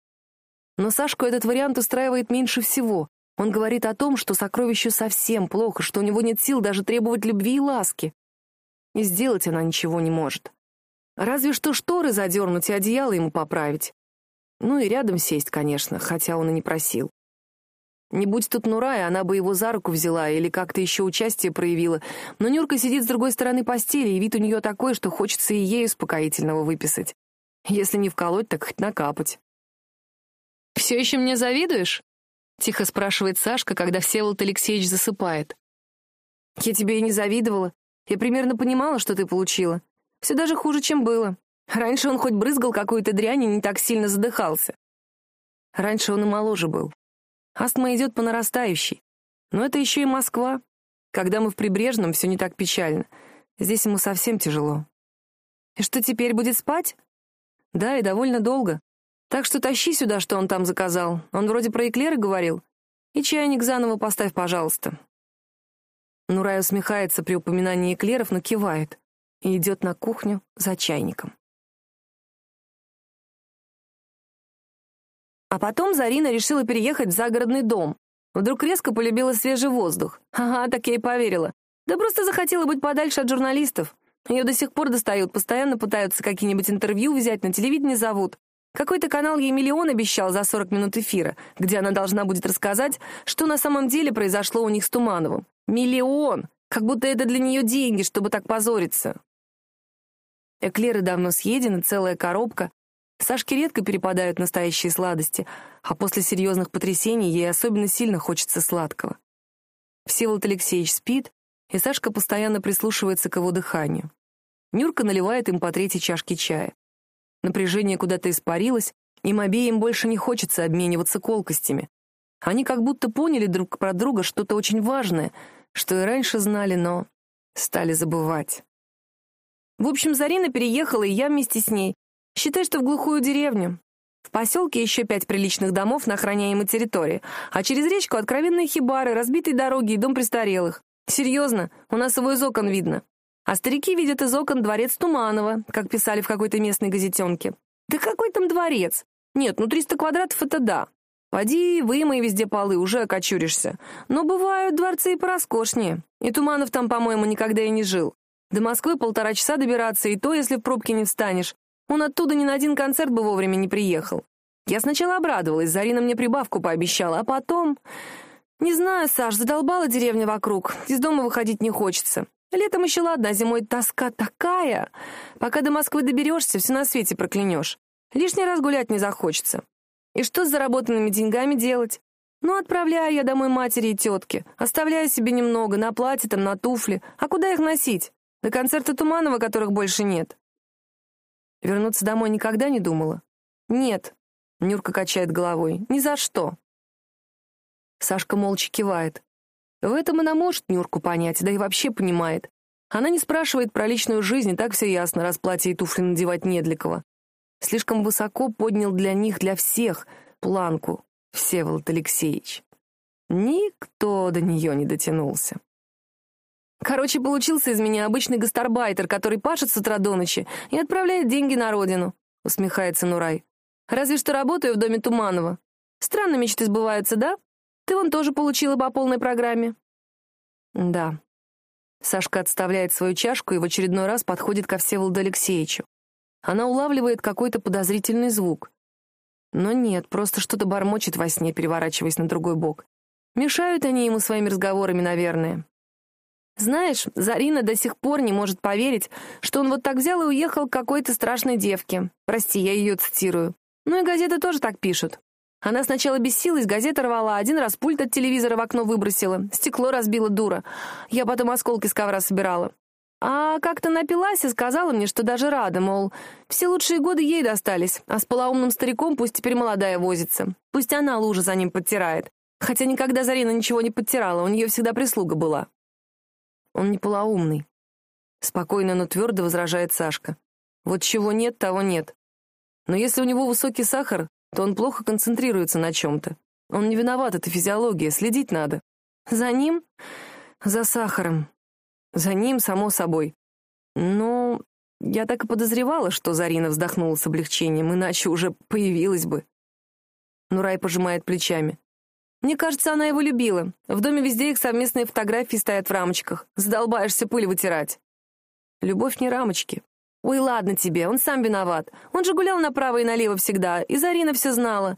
Но Сашку этот вариант устраивает меньше всего. Он говорит о том, что сокровищу совсем плохо, что у него нет сил даже требовать любви и ласки и сделать она ничего не может. Разве что шторы задернуть и одеяло ему поправить. Ну и рядом сесть, конечно, хотя он и не просил. Не будь тут Нурая, она бы его за руку взяла или как-то еще участие проявила, но Нюрка сидит с другой стороны постели, и вид у нее такой, что хочется и ей успокоительного выписать. Если не вколоть, так хоть накапать. «Все еще мне завидуешь?» — тихо спрашивает Сашка, когда Всеволод Алексеевич засыпает. «Я тебе и не завидовала. Я примерно понимала, что ты получила. Все даже хуже, чем было. Раньше он хоть брызгал какую-то дрянь и не так сильно задыхался. Раньше он и моложе был. Астма идет по нарастающей. Но это еще и Москва. Когда мы в Прибрежном, все не так печально. Здесь ему совсем тяжело. И что теперь, будет спать? Да, и довольно долго. Так что тащи сюда, что он там заказал. Он вроде про эклеры говорил. И чайник заново поставь, пожалуйста. Нурай усмехается при упоминании эклеров, но кивает и идет на кухню за чайником. А потом Зарина решила переехать в загородный дом. Вдруг резко полюбила свежий воздух. Ага, так я и поверила. Да просто захотела быть подальше от журналистов. Ее до сих пор достают, постоянно пытаются какие-нибудь интервью взять, на телевидение зовут. Какой-то канал ей миллион обещал за 40 минут эфира, где она должна будет рассказать, что на самом деле произошло у них с Тумановым. Миллион! Как будто это для нее деньги, чтобы так позориться. Эклеры давно съедены, целая коробка. Сашке редко перепадают настоящие сладости, а после серьезных потрясений ей особенно сильно хочется сладкого. Всеволод Алексеевич спит, и Сашка постоянно прислушивается к его дыханию. Нюрка наливает им по третьей чашке чая. Напряжение куда-то испарилось, им обеим больше не хочется обмениваться колкостями. Они как будто поняли друг про друга что-то очень важное, что и раньше знали, но стали забывать. В общем, Зарина переехала, и я вместе с ней. Считай, что в глухую деревню. В поселке еще пять приличных домов на охраняемой территории, а через речку откровенные хибары, разбитые дороги и дом престарелых. Серьезно, у нас его из окон видно. А старики видят из окон дворец Туманова, как писали в какой-то местной газетенке. Да какой там дворец? Нет, ну 300 квадратов — это да. Поди, вымой везде полы, уже окочуришься. Но бывают дворцы и пороскошнее. И Туманов там, по-моему, никогда и не жил. До Москвы полтора часа добираться, и то, если в пробке не встанешь. Он оттуда ни на один концерт бы вовремя не приехал. Я сначала обрадовалась, Зарина мне прибавку пообещала, а потом... Не знаю, Саш, задолбала деревня вокруг. Из дома выходить не хочется. Летом еще ладно, а зимой тоска такая. Пока до Москвы доберешься, все на свете проклянешь. Лишний раз гулять не захочется. И что с заработанными деньгами делать? Ну, отправляю я домой матери и тетке. Оставляю себе немного, на платье там, на туфли. А куда их носить? До концерта Туманова, которых больше нет. Вернуться домой никогда не думала? Нет. Нюрка качает головой. Ни за что. Сашка молча кивает. В этом она может Нюрку понять, да и вообще понимает. Она не спрашивает про личную жизнь, и так все ясно, раз платье и туфли надевать не для кого. Слишком высоко поднял для них, для всех, планку Всеволод Алексеевич. Никто до нее не дотянулся. Короче, получился из меня обычный гастарбайтер, который пашет с утра до ночи и отправляет деньги на родину, — усмехается Нурай. Разве что работаю в доме Туманова. Странно мечты сбываются, да? Ты вон тоже получила по полной программе. Да. Сашка отставляет свою чашку и в очередной раз подходит ко Всеволоду Алексеевичу. Она улавливает какой-то подозрительный звук. Но нет, просто что-то бормочет во сне, переворачиваясь на другой бок. Мешают они ему своими разговорами, наверное. Знаешь, Зарина до сих пор не может поверить, что он вот так взял и уехал к какой-то страшной девке. Прости, я ее цитирую. Ну и газеты тоже так пишут. Она сначала бесилась, газеты рвала, один раз пульт от телевизора в окно выбросила, стекло разбила дура. Я потом осколки с ковра собирала. А как-то напилась и сказала мне, что даже рада, мол, все лучшие годы ей достались, а с полоумным стариком пусть теперь молодая возится. Пусть она лужа за ним подтирает. Хотя никогда Зарина ничего не подтирала, у нее всегда прислуга была. Он не полоумный. Спокойно, но твердо возражает Сашка. Вот чего нет, того нет. Но если у него высокий сахар, то он плохо концентрируется на чем-то. Он не виноват, это физиология, следить надо. За ним? За сахаром. За ним, само собой. Но я так и подозревала, что Зарина вздохнула с облегчением, иначе уже появилась бы. Нурай пожимает плечами. Мне кажется, она его любила. В доме везде их совместные фотографии стоят в рамочках. Задолбаешься пыль вытирать. Любовь не рамочки. «Ой, ладно тебе, он сам виноват. Он же гулял направо и налево всегда, и Зарина все знала».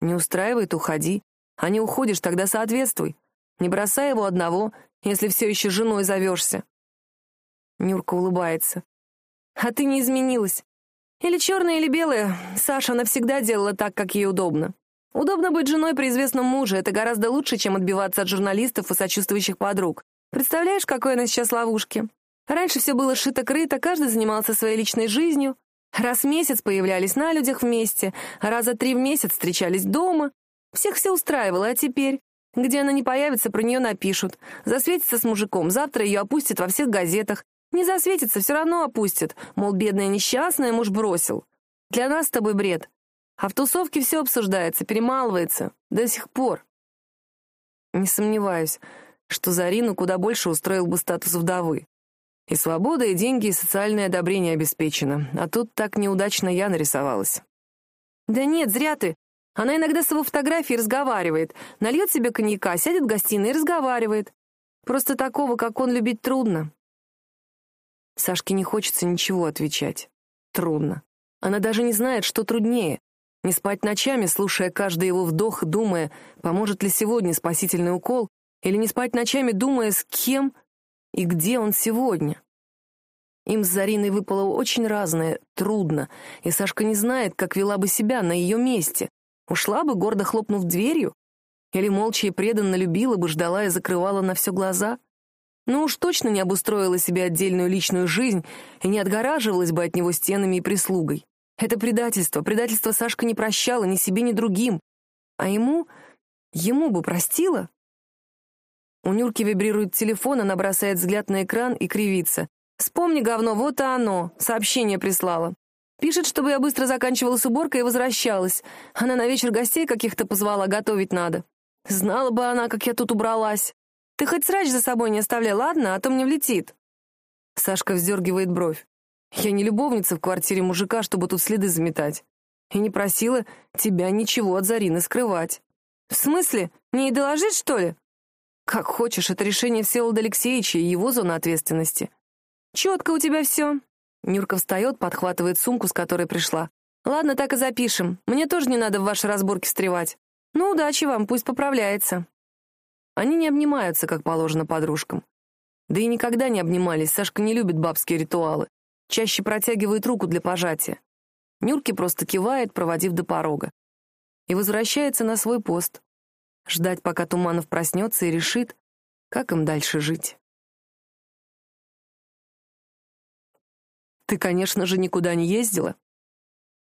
«Не устраивает, уходи. А не уходишь, тогда соответствуй. Не бросай его одного, если все еще женой зовешься». Нюрка улыбается. «А ты не изменилась. Или черная, или белая. Саша, она всегда делала так, как ей удобно. Удобно быть женой при известном муже. Это гораздо лучше, чем отбиваться от журналистов и сочувствующих подруг. Представляешь, какой она сейчас ловушки? Раньше все было шито-крыто, каждый занимался своей личной жизнью. Раз в месяц появлялись на людях вместе, раза три в месяц встречались дома. Всех все устраивало, а теперь? Где она не появится, про нее напишут. Засветится с мужиком, завтра ее опустят во всех газетах. Не засветится, все равно опустят. Мол, бедная несчастная, муж бросил. Для нас с тобой бред. А в тусовке все обсуждается, перемалывается. До сих пор. Не сомневаюсь, что Зарину куда больше устроил бы статус вдовы. И свобода, и деньги, и социальное одобрение обеспечено. А тут так неудачно я нарисовалась. Да нет, зря ты. Она иногда с его фотографией разговаривает. Нальет себе коньяка, сядет в гостиной и разговаривает. Просто такого, как он, любить трудно. Сашке не хочется ничего отвечать. Трудно. Она даже не знает, что труднее. Не спать ночами, слушая каждый его вдох, думая, поможет ли сегодня спасительный укол, или не спать ночами, думая, с кем и где он сегодня? Им с Зариной выпало очень разное, трудно, и Сашка не знает, как вела бы себя на ее месте. Ушла бы, гордо хлопнув дверью? Или молча и преданно любила бы, ждала и закрывала на все глаза? Ну уж точно не обустроила себе отдельную личную жизнь и не отгораживалась бы от него стенами и прислугой. Это предательство. Предательство Сашка не прощала ни себе, ни другим. А ему... ему бы простила? У Нюрки вибрирует телефон, она бросает взгляд на экран и кривится. «Вспомни, говно, вот и оно!» Сообщение прислала. Пишет, чтобы я быстро заканчивала с уборкой и возвращалась. Она на вечер гостей каких-то позвала, готовить надо. Знала бы она, как я тут убралась. Ты хоть срач за собой не оставляй, ладно, а то мне влетит. Сашка вздергивает бровь. Я не любовница в квартире мужика, чтобы тут следы заметать. И не просила тебя ничего от Зарины скрывать. В смысле? Мне и доложить, что ли? Как хочешь, это решение Всеволода Алексеевича и его зона ответственности. Четко у тебя все. Нюрка встает, подхватывает сумку, с которой пришла. Ладно, так и запишем. Мне тоже не надо в ваши разборки встревать. Ну, удачи вам, пусть поправляется. Они не обнимаются, как положено подружкам. Да и никогда не обнимались, Сашка не любит бабские ритуалы. Чаще протягивает руку для пожатия. Нюрки просто кивает, проводив до порога. И возвращается на свой пост ждать, пока Туманов проснется и решит, как им дальше жить. «Ты, конечно же, никуда не ездила?»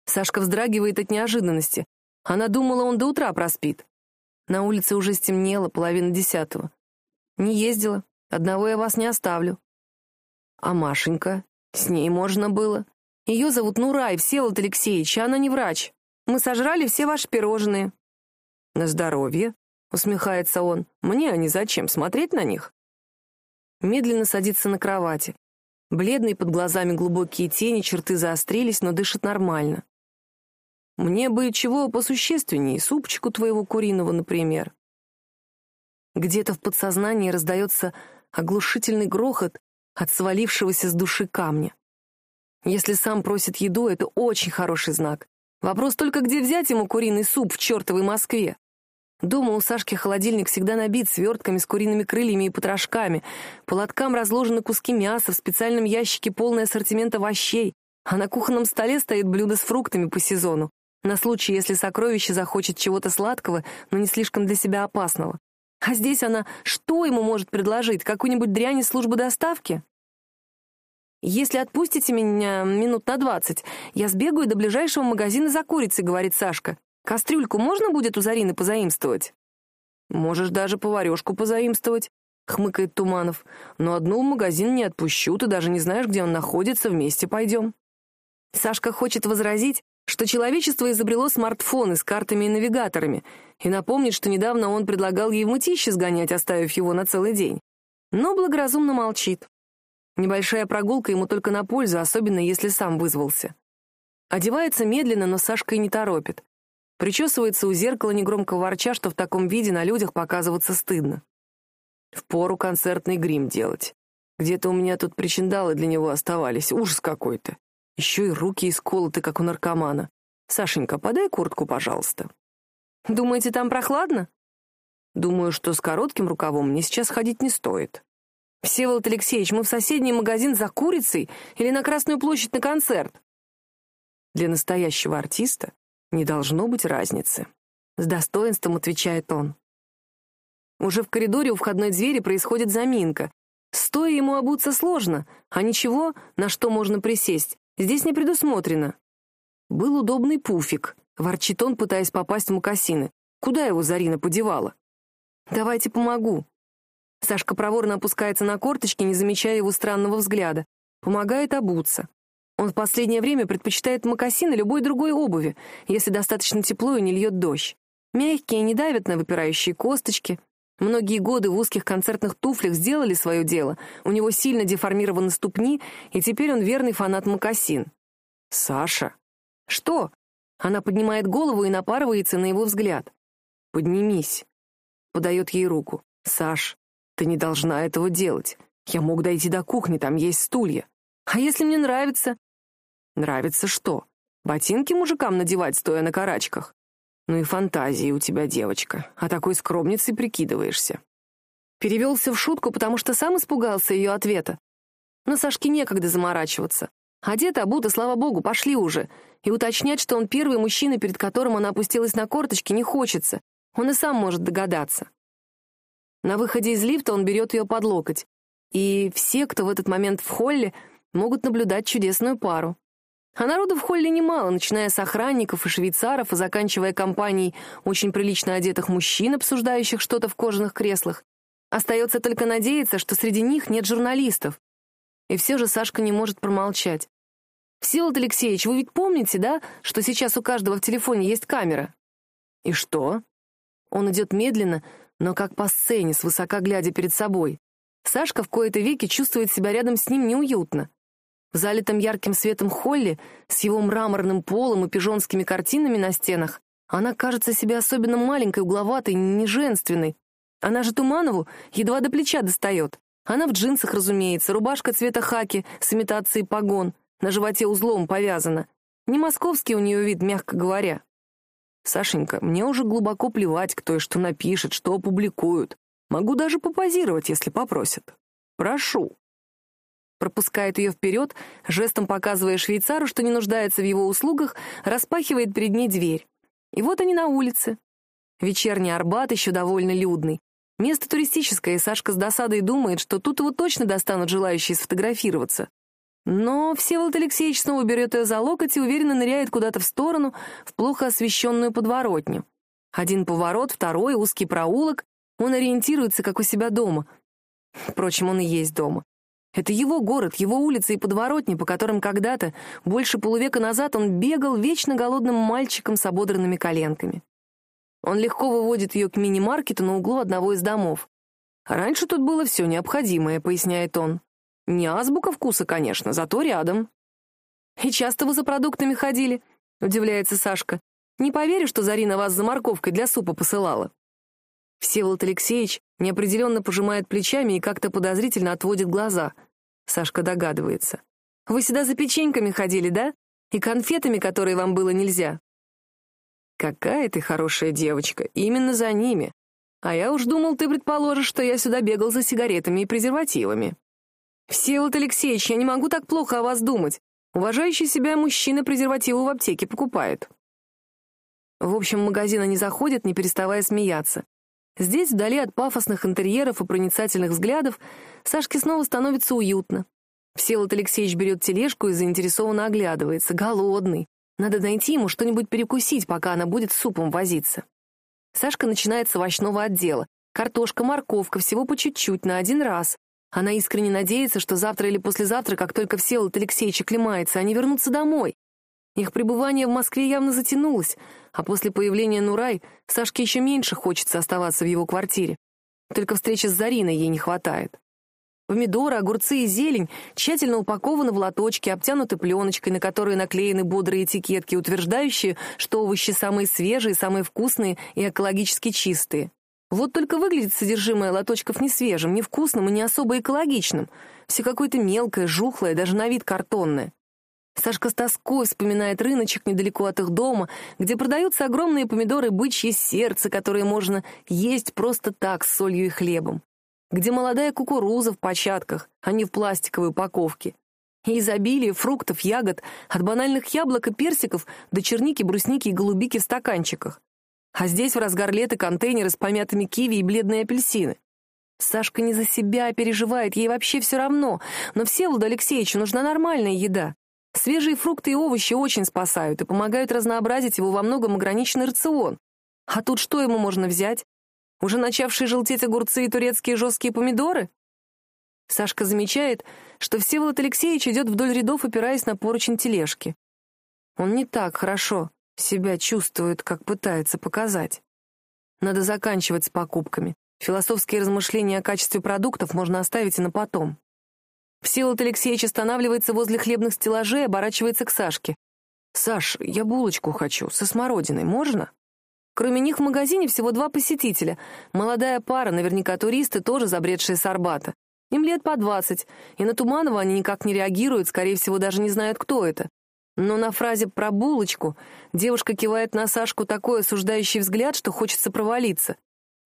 Сашка вздрагивает от неожиданности. Она думала, он до утра проспит. На улице уже стемнело, половина десятого. «Не ездила. Одного я вас не оставлю». «А Машенька? С ней можно было. Ее зовут Нурай, Всеволод Алексеевич, а она не врач. Мы сожрали все ваши пирожные». «На здоровье», — усмехается он. «Мне они зачем? Смотреть на них?» Медленно садится на кровати. Бледный, под глазами глубокие тени, черты заострились, но дышит нормально. «Мне бы чего посущественнее, супчику твоего куриного, например». Где-то в подсознании раздается оглушительный грохот от свалившегося с души камня. Если сам просит еду, это очень хороший знак. Вопрос только, где взять ему куриный суп в чертовой Москве? Дома у Сашки холодильник всегда набит свертками с куриными крыльями и потрошками. По лоткам разложены куски мяса, в специальном ящике полный ассортимент овощей, а на кухонном столе стоит блюдо с фруктами по сезону, на случай, если сокровище захочет чего-то сладкого, но не слишком для себя опасного. А здесь она что ему может предложить? Какую-нибудь дрянь из службы доставки? «Если отпустите меня минут на двадцать, я сбегаю до ближайшего магазина за курицей», — говорит Сашка. Кастрюльку можно будет у Зарины позаимствовать? Можешь даже поварешку позаимствовать, хмыкает Туманов. Но одну в магазин не отпущу, ты даже не знаешь, где он находится, вместе пойдем. Сашка хочет возразить, что человечество изобрело смартфоны с картами и навигаторами, и напомнит, что недавно он предлагал ей в мытище сгонять, оставив его на целый день. Но благоразумно молчит. Небольшая прогулка ему только на пользу, особенно если сам вызвался. Одевается медленно, но Сашка и не торопит. Причесывается у зеркала, негромко ворча, что в таком виде на людях показываться стыдно. Впору концертный грим делать. Где-то у меня тут причиндалы для него оставались. Ужас какой-то. Еще и руки исколоты, как у наркомана. Сашенька, подай куртку, пожалуйста. Думаете, там прохладно? Думаю, что с коротким рукавом мне сейчас ходить не стоит. Всеволод Алексеевич, мы в соседний магазин за курицей или на Красную площадь на концерт? Для настоящего артиста не должно быть разницы. С достоинством отвечает он. Уже в коридоре у входной двери происходит заминка. Стоя ему обуться сложно, а ничего, на что можно присесть, здесь не предусмотрено. Был удобный пуфик, ворчит он, пытаясь попасть в мокасины. Куда его Зарина подевала? «Давайте помогу». Сашка проворно опускается на корточки, не замечая его странного взгляда. Помогает обуться. Он в последнее время предпочитает мокасины любой другой обуви, если достаточно тепло и не льет дождь. Мягкие, не давят на выпирающие косточки. Многие годы в узких концертных туфлях сделали свое дело. У него сильно деформированы ступни, и теперь он верный фанат мокасин. «Саша!» «Что?» Она поднимает голову и напарывается на его взгляд. «Поднимись!» Подает ей руку. «Саш, ты не должна этого делать. Я мог дойти до кухни, там есть стулья. А если мне нравится?» «Нравится что? Ботинки мужикам надевать, стоя на карачках?» «Ну и фантазии у тебя, девочка, а такой скромницей прикидываешься». Перевелся в шутку, потому что сам испугался ее ответа. Но Сашке некогда заморачиваться. Одета, обута, слава богу, пошли уже. И уточнять, что он первый мужчина, перед которым она опустилась на корточки, не хочется. Он и сам может догадаться. На выходе из лифта он берет ее под локоть. И все, кто в этот момент в холле, могут наблюдать чудесную пару. А народу в холле немало, начиная с охранников и швейцаров и заканчивая компанией очень прилично одетых мужчин, обсуждающих что-то в кожаных креслах. Остается только надеяться, что среди них нет журналистов. И все же Сашка не может промолчать. «Всеволод Алексеевич, вы ведь помните, да, что сейчас у каждого в телефоне есть камера?» «И что?» Он идет медленно, но как по сцене, свысока глядя перед собой. Сашка в кои-то веки чувствует себя рядом с ним неуютно. В залитом ярким светом холле, с его мраморным полом и пижонскими картинами на стенах, она кажется себе особенно маленькой, угловатой, неженственной. Она же Туманову едва до плеча достает. Она в джинсах, разумеется, рубашка цвета хаки с имитацией погон, на животе узлом повязана. Не московский у нее вид, мягко говоря. Сашенька, мне уже глубоко плевать, кто и что напишет, что опубликуют. Могу даже попозировать, если попросят. Прошу. Пропускает ее вперед, жестом показывая швейцару, что не нуждается в его услугах, распахивает перед ней дверь. И вот они на улице. Вечерний Арбат еще довольно людный. Место туристическое, и Сашка с досадой думает, что тут его точно достанут желающие сфотографироваться. Но Всеволод Алексеевич снова берет ее за локоть и уверенно ныряет куда-то в сторону, в плохо освещенную подворотню. Один поворот, второй, узкий проулок. Он ориентируется, как у себя дома. Впрочем, он и есть дома. Это его город, его улицы и подворотни, по которым когда-то, больше полувека назад, он бегал вечно голодным мальчиком с ободранными коленками. Он легко выводит ее к мини-маркету на углу одного из домов. «Раньше тут было все необходимое», — поясняет он. Не азбука вкуса, конечно, зато рядом. И часто вы за продуктами ходили, удивляется Сашка. Не поверю, что Зарина вас за морковкой для супа посылала. Всеволод Алексеевич неопределенно пожимает плечами и как-то подозрительно отводит глаза. Сашка догадывается. «Вы сюда за печеньками ходили, да? И конфетами, которые вам было нельзя?» «Какая ты хорошая девочка, именно за ними. А я уж думал, ты предположишь, что я сюда бегал за сигаретами и презервативами». «Всеволод Алексеевич, я не могу так плохо о вас думать. Уважающий себя мужчина презервативы в аптеке покупает». В общем, в магазин они заходят, не переставая смеяться. Здесь, вдали от пафосных интерьеров и проницательных взглядов, Сашке снова становится уютно. Всеволод Алексеевич берет тележку и заинтересованно оглядывается. Голодный. Надо найти ему что-нибудь перекусить, пока она будет супом возиться. Сашка начинает с овощного отдела. Картошка, морковка, всего по чуть-чуть, на один раз. Она искренне надеется, что завтра или послезавтра, как только Всеволод Алексеевич оклемается, они вернутся домой. Их пребывание в Москве явно затянулось, а после появления Нурай Сашке еще меньше хочется оставаться в его квартире. Только встречи с Зариной ей не хватает. Помидоры, огурцы и зелень тщательно упакованы в лоточки, обтянуты пленочкой, на которые наклеены бодрые этикетки, утверждающие, что овощи самые свежие, самые вкусные и экологически чистые. Вот только выглядит содержимое лоточков не свежим, не вкусным и не особо экологичным. Все какое-то мелкое, жухлое, даже на вид картонное. Сашка с тоской вспоминает рыночек недалеко от их дома, где продаются огромные помидоры бычье сердце, которые можно есть просто так, с солью и хлебом. Где молодая кукуруза в початках, а не в пластиковой упаковке. И изобилие фруктов, ягод, от банальных яблок и персиков до черники, брусники и голубики в стаканчиках. А здесь в разгар лета контейнеры с помятыми киви и бледные апельсины. Сашка не за себя переживает, ей вообще все равно, но Всеволоду Алексеевичу нужна нормальная еда. Свежие фрукты и овощи очень спасают и помогают разнообразить его во многом ограниченный рацион. А тут что ему можно взять? Уже начавшие желтеть огурцы и турецкие жесткие помидоры? Сашка замечает, что Всеволод Алексеевич идет вдоль рядов, опираясь на поручень тележки. Он не так хорошо себя чувствует, как пытается показать. Надо заканчивать с покупками. Философские размышления о качестве продуктов можно оставить и на потом. Всеволод Алексеевич останавливается возле хлебных стеллажей, оборачивается к Сашке. «Саш, я булочку хочу, со смородиной, можно?» Кроме них в магазине всего два посетителя. Молодая пара, наверняка туристы, тоже забредшие с Арбата. Им лет по двадцать, и на Туманова они никак не реагируют, скорее всего, даже не знают, кто это. Но на фразе про булочку девушка кивает на Сашку такой осуждающий взгляд, что хочется провалиться.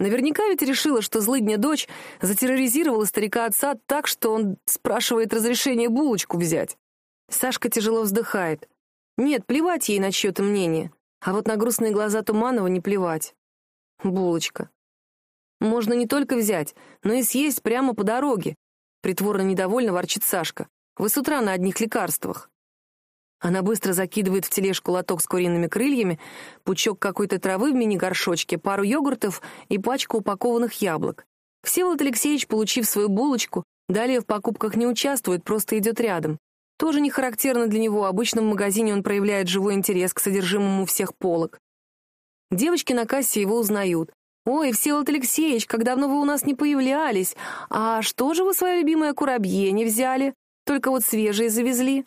Наверняка ведь решила, что злыдня дочь затерроризировала старика отца так, что он спрашивает разрешение булочку взять. Сашка тяжело вздыхает. Нет, плевать ей на чье-то мнение. А вот на грустные глаза Туманова не плевать. Булочка. Можно не только взять, но и съесть прямо по дороге. Притворно недовольно ворчит Сашка. Вы с утра на одних лекарствах. Она быстро закидывает в тележку лоток с куриными крыльями, пучок какой-то травы в мини-горшочке, пару йогуртов и пачку упакованных яблок. Всеволод Алексеевич, получив свою булочку, далее в покупках не участвует, просто идет рядом. Тоже не характерно для него, обычно в магазине он проявляет живой интерес к содержимому всех полок. Девочки на кассе его узнают. «Ой, Всеволод Алексеевич, как давно вы у нас не появлялись! А что же вы свое любимое курабье не взяли? Только вот свежие завезли».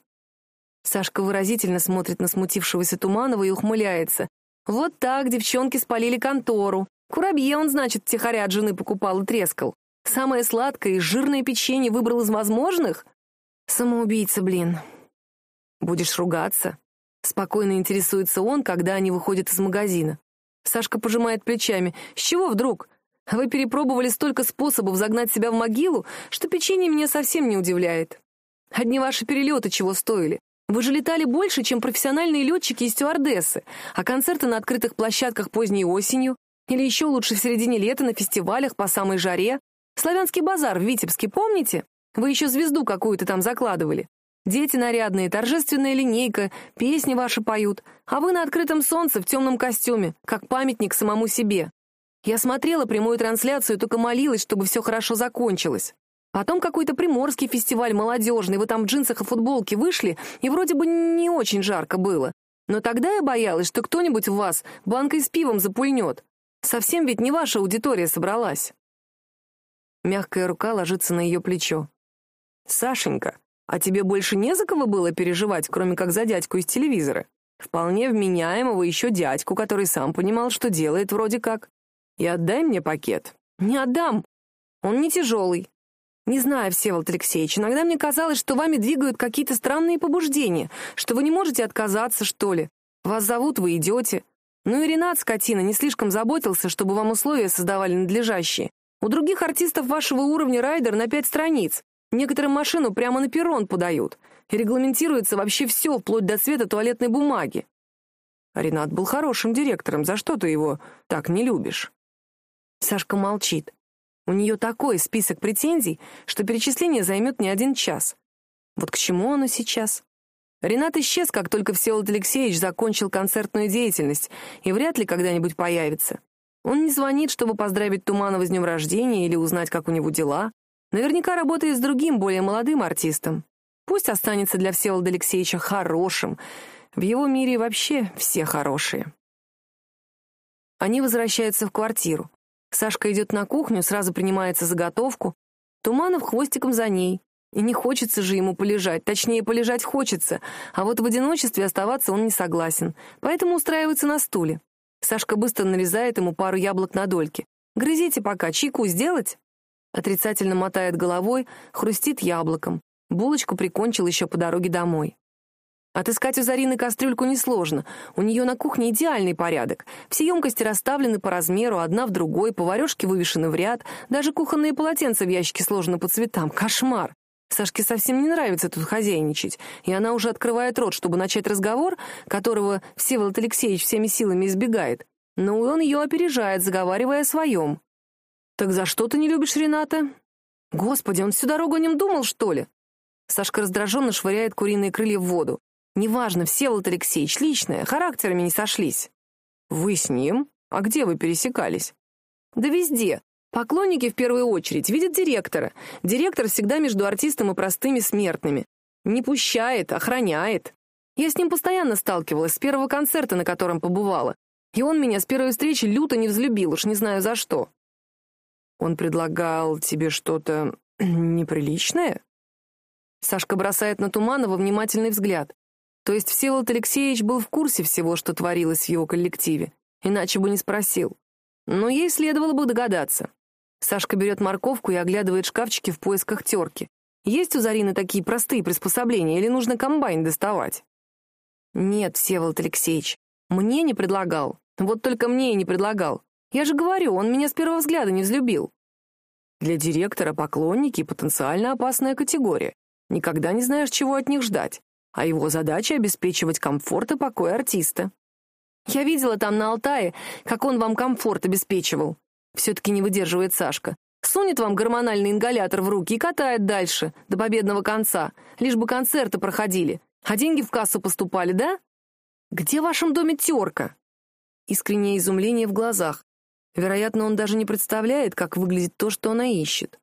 Сашка выразительно смотрит на смутившегося Туманова и ухмыляется. «Вот так девчонки спалили контору. Курабье он, значит, тихоря от жены покупал и трескал. Самое сладкое и жирное печенье выбрал из возможных? Самоубийца, блин. Будешь ругаться? Спокойно интересуется он, когда они выходят из магазина. Сашка пожимает плечами. С чего вдруг? Вы перепробовали столько способов загнать себя в могилу, что печенье меня совсем не удивляет. Одни ваши перелеты чего стоили. Вы же летали больше, чем профессиональные летчики и стюардессы, а концерты на открытых площадках поздней осенью или еще лучше в середине лета на фестивалях по самой жаре. Славянский базар в Витебске, помните? Вы еще звезду какую-то там закладывали. Дети нарядные, торжественная линейка, песни ваши поют, а вы на открытом солнце в темном костюме, как памятник самому себе. Я смотрела прямую трансляцию, только молилась, чтобы все хорошо закончилось. Потом какой-то приморский фестиваль молодежный, вы там в джинсах и футболке вышли, и вроде бы не очень жарко было. Но тогда я боялась, что кто-нибудь в вас банкой с пивом запульнет. Совсем ведь не ваша аудитория собралась. Мягкая рука ложится на ее плечо. «Сашенька, а тебе больше не за кого было переживать, кроме как за дядьку из телевизора? Вполне вменяемого еще дядьку, который сам понимал, что делает вроде как. И отдай мне пакет». «Не отдам. Он не тяжелый. Не знаю, Всеволод Алексеевич, иногда мне казалось, что вами двигают какие-то странные побуждения, что вы не можете отказаться, что ли. Вас зовут, вы идете. Ну и Ренат, скотина, не слишком заботился, чтобы вам условия создавали надлежащие. У других артистов вашего уровня райдер на пять страниц. Некоторым машину прямо на перрон подают. И регламентируется вообще все, вплоть до цвета туалетной бумаги. Ренат был хорошим директором, за что ты его так не любишь? Сашка молчит. У нее такой список претензий, что перечисление займет не один час. Вот к чему оно сейчас? Ренат исчез, как только Всеволод Алексеевич закончил концертную деятельность, и вряд ли когда-нибудь появится. Он не звонит, чтобы поздравить Туманова с днем рождения или узнать, как у него дела. Наверняка работает с другим, более молодым артистом. Пусть останется для Всеволода Алексеевича хорошим. В его мире вообще все хорошие. Они возвращаются в квартиру. Сашка идет на кухню, сразу принимается за готовку. Туманов хвостиком за ней. И не хочется же ему полежать, точнее, полежать хочется, а вот в одиночестве оставаться он не согласен, поэтому устраивается на стуле. Сашка быстро нарезает ему пару яблок на дольки. «Грызите пока, чайку сделать?» Отрицательно мотает головой, хрустит яблоком. Булочку прикончил еще по дороге домой. Отыскать у Зарины кастрюльку несложно. У нее на кухне идеальный порядок. Все емкости расставлены по размеру, одна в другой, поварешки вывешены в ряд, даже кухонные полотенца в ящике сложены по цветам. Кошмар! Сашке совсем не нравится тут хозяйничать, и она уже открывает рот, чтобы начать разговор, которого Всеволод Алексеевич всеми силами избегает. Но он ее опережает, заговаривая о своем. «Так за что ты не любишь Рената?» «Господи, он всю дорогу о нем думал, что ли?» Сашка раздраженно швыряет куриные крылья в воду. «Неважно, Всеволод Алексеевич, личное, характерами не сошлись». «Вы с ним? А где вы пересекались?» «Да везде. Поклонники в первую очередь видят директора. Директор всегда между артистом и простыми смертными. Не пущает, охраняет. Я с ним постоянно сталкивалась, с первого концерта, на котором побывала. И он меня с первой встречи люто не взлюбил, уж не знаю за что. Он предлагал тебе что-то *clears throat* неприличное? Сашка бросает на Туманова внимательный взгляд. То есть Всеволод Алексеевич был в курсе всего, что творилось в его коллективе, иначе бы не спросил. Но ей следовало бы догадаться. Сашка берет морковку и оглядывает шкафчики в поисках терки. Есть у Зарины такие простые приспособления или нужно комбайн доставать? Нет, Всеволод Алексеевич, мне не предлагал. Вот только мне и не предлагал. Я же говорю, он меня с первого взгляда не взлюбил. Для директора поклонники — потенциально опасная категория. Никогда не знаешь, чего от них ждать. А его задача — обеспечивать комфорт и покой артиста. Я видела там на Алтае, как он вам комфорт обеспечивал. Все-таки не выдерживает Сашка. Сунет вам гормональный ингалятор в руки и катает дальше, до победного конца, лишь бы концерты проходили, а деньги в кассу поступали, да? Где в вашем доме терка? Искреннее изумление в глазах. Вероятно, он даже не представляет, как выглядит то, что она ищет.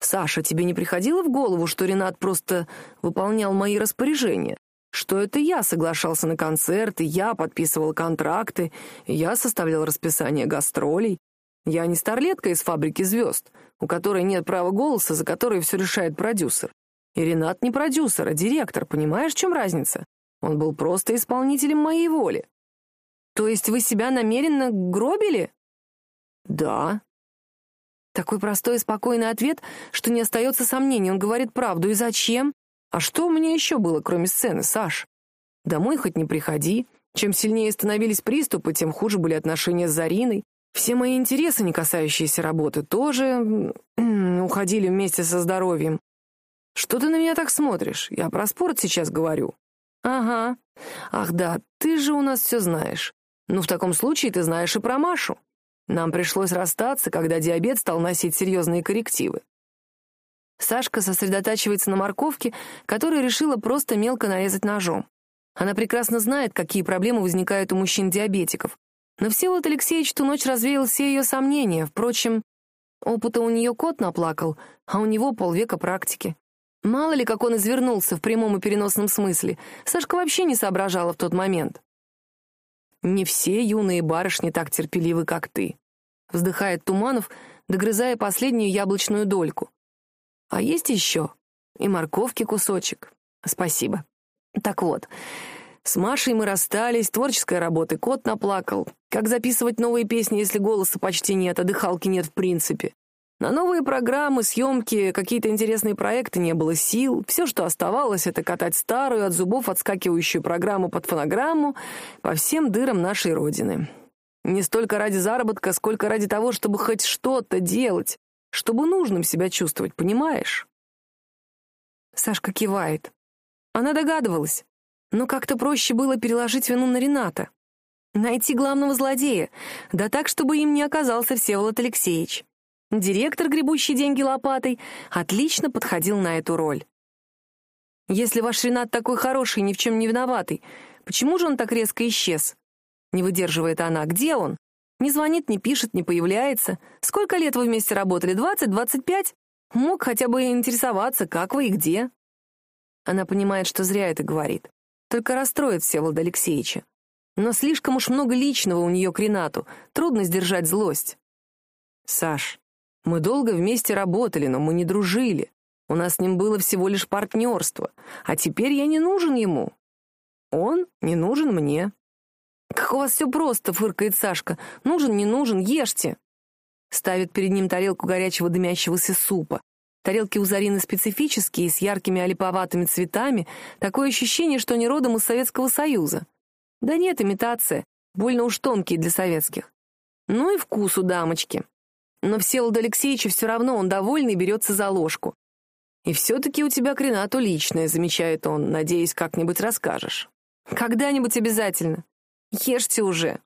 «Саша, тебе не приходило в голову, что Ренат просто выполнял мои распоряжения? Что это я соглашался на концерты, я подписывал контракты, я составлял расписание гастролей? Я не старлетка из фабрики звезд, у которой нет права голоса, за которой все решает продюсер. И Ренат не продюсер, а директор, понимаешь, в чем разница? Он был просто исполнителем моей воли. То есть вы себя намеренно гробили? Да. Такой простой и спокойный ответ, что не остается сомнений. Он говорит правду. И зачем? А что у меня еще было, кроме сцены, Саш? Домой хоть не приходи. Чем сильнее становились приступы, тем хуже были отношения с Зариной. Все мои интересы, не касающиеся работы, тоже уходили вместе со здоровьем. Что ты на меня так смотришь? Я про спорт сейчас говорю. Ага. Ах да, ты же у нас все знаешь. Ну, в таком случае ты знаешь и про Машу. Нам пришлось расстаться, когда диабет стал носить серьезные коррективы. Сашка сосредотачивается на морковке, которую решила просто мелко нарезать ножом. Она прекрасно знает, какие проблемы возникают у мужчин-диабетиков. Но Всеволод Алексеевич ту ночь развеял все ее сомнения. Впрочем, опыта у нее кот наплакал, а у него полвека практики. Мало ли, как он извернулся в прямом и переносном смысле. Сашка вообще не соображала в тот момент. «Не все юные барышни так терпеливы, как ты», — вздыхает Туманов, догрызая последнюю яблочную дольку. «А есть еще? И морковки кусочек. Спасибо. Так вот, с Машей мы расстались, творческой работы кот наплакал. Как записывать новые песни, если голоса почти нет, а дыхалки нет в принципе? На новые программы, съемки, какие-то интересные проекты не было сил. Все, что оставалось, это катать старую, от зубов отскакивающую программу под фонограмму по всем дырам нашей Родины. Не столько ради заработка, сколько ради того, чтобы хоть что-то делать, чтобы нужным себя чувствовать, понимаешь? Сашка кивает. Она догадывалась. Но как-то проще было переложить вину на Рената. Найти главного злодея, да так, чтобы им не оказался Всеволод Алексеевич. Директор, гребущий деньги лопатой, отлично подходил на эту роль. Если ваш Ренат такой хороший, ни в чем не виноватый, почему же он так резко исчез? Не выдерживает она. Где он? Не звонит, не пишет, не появляется. Сколько лет вы вместе работали? Двадцать, двадцать пять? Мог хотя бы интересоваться, как вы и где. Она понимает, что зря это говорит только расстроит Всеволода Алексеевича. Но слишком уж много личного у нее к Ренату, трудно сдержать злость. «Саш, мы долго вместе работали, но мы не дружили. У нас с ним было всего лишь партнерство, а теперь я не нужен ему. Он не нужен мне». «Как у вас все просто», — фыркает Сашка. «Нужен, не нужен, ешьте». Ставит перед ним тарелку горячего дымящегося супа. Тарелки у Зарины специфические, с яркими олиповатыми цветами. Такое ощущение, что они родом из Советского Союза. Да нет, имитация. Больно уж тонкие для советских. Ну и вкус у дамочки. Но Всеволода Алексеевича все равно он довольный берется за ложку. «И все-таки у тебя к Ренату личное», — замечает он. «Надеюсь, как-нибудь расскажешь». «Когда-нибудь обязательно. Ешьте уже».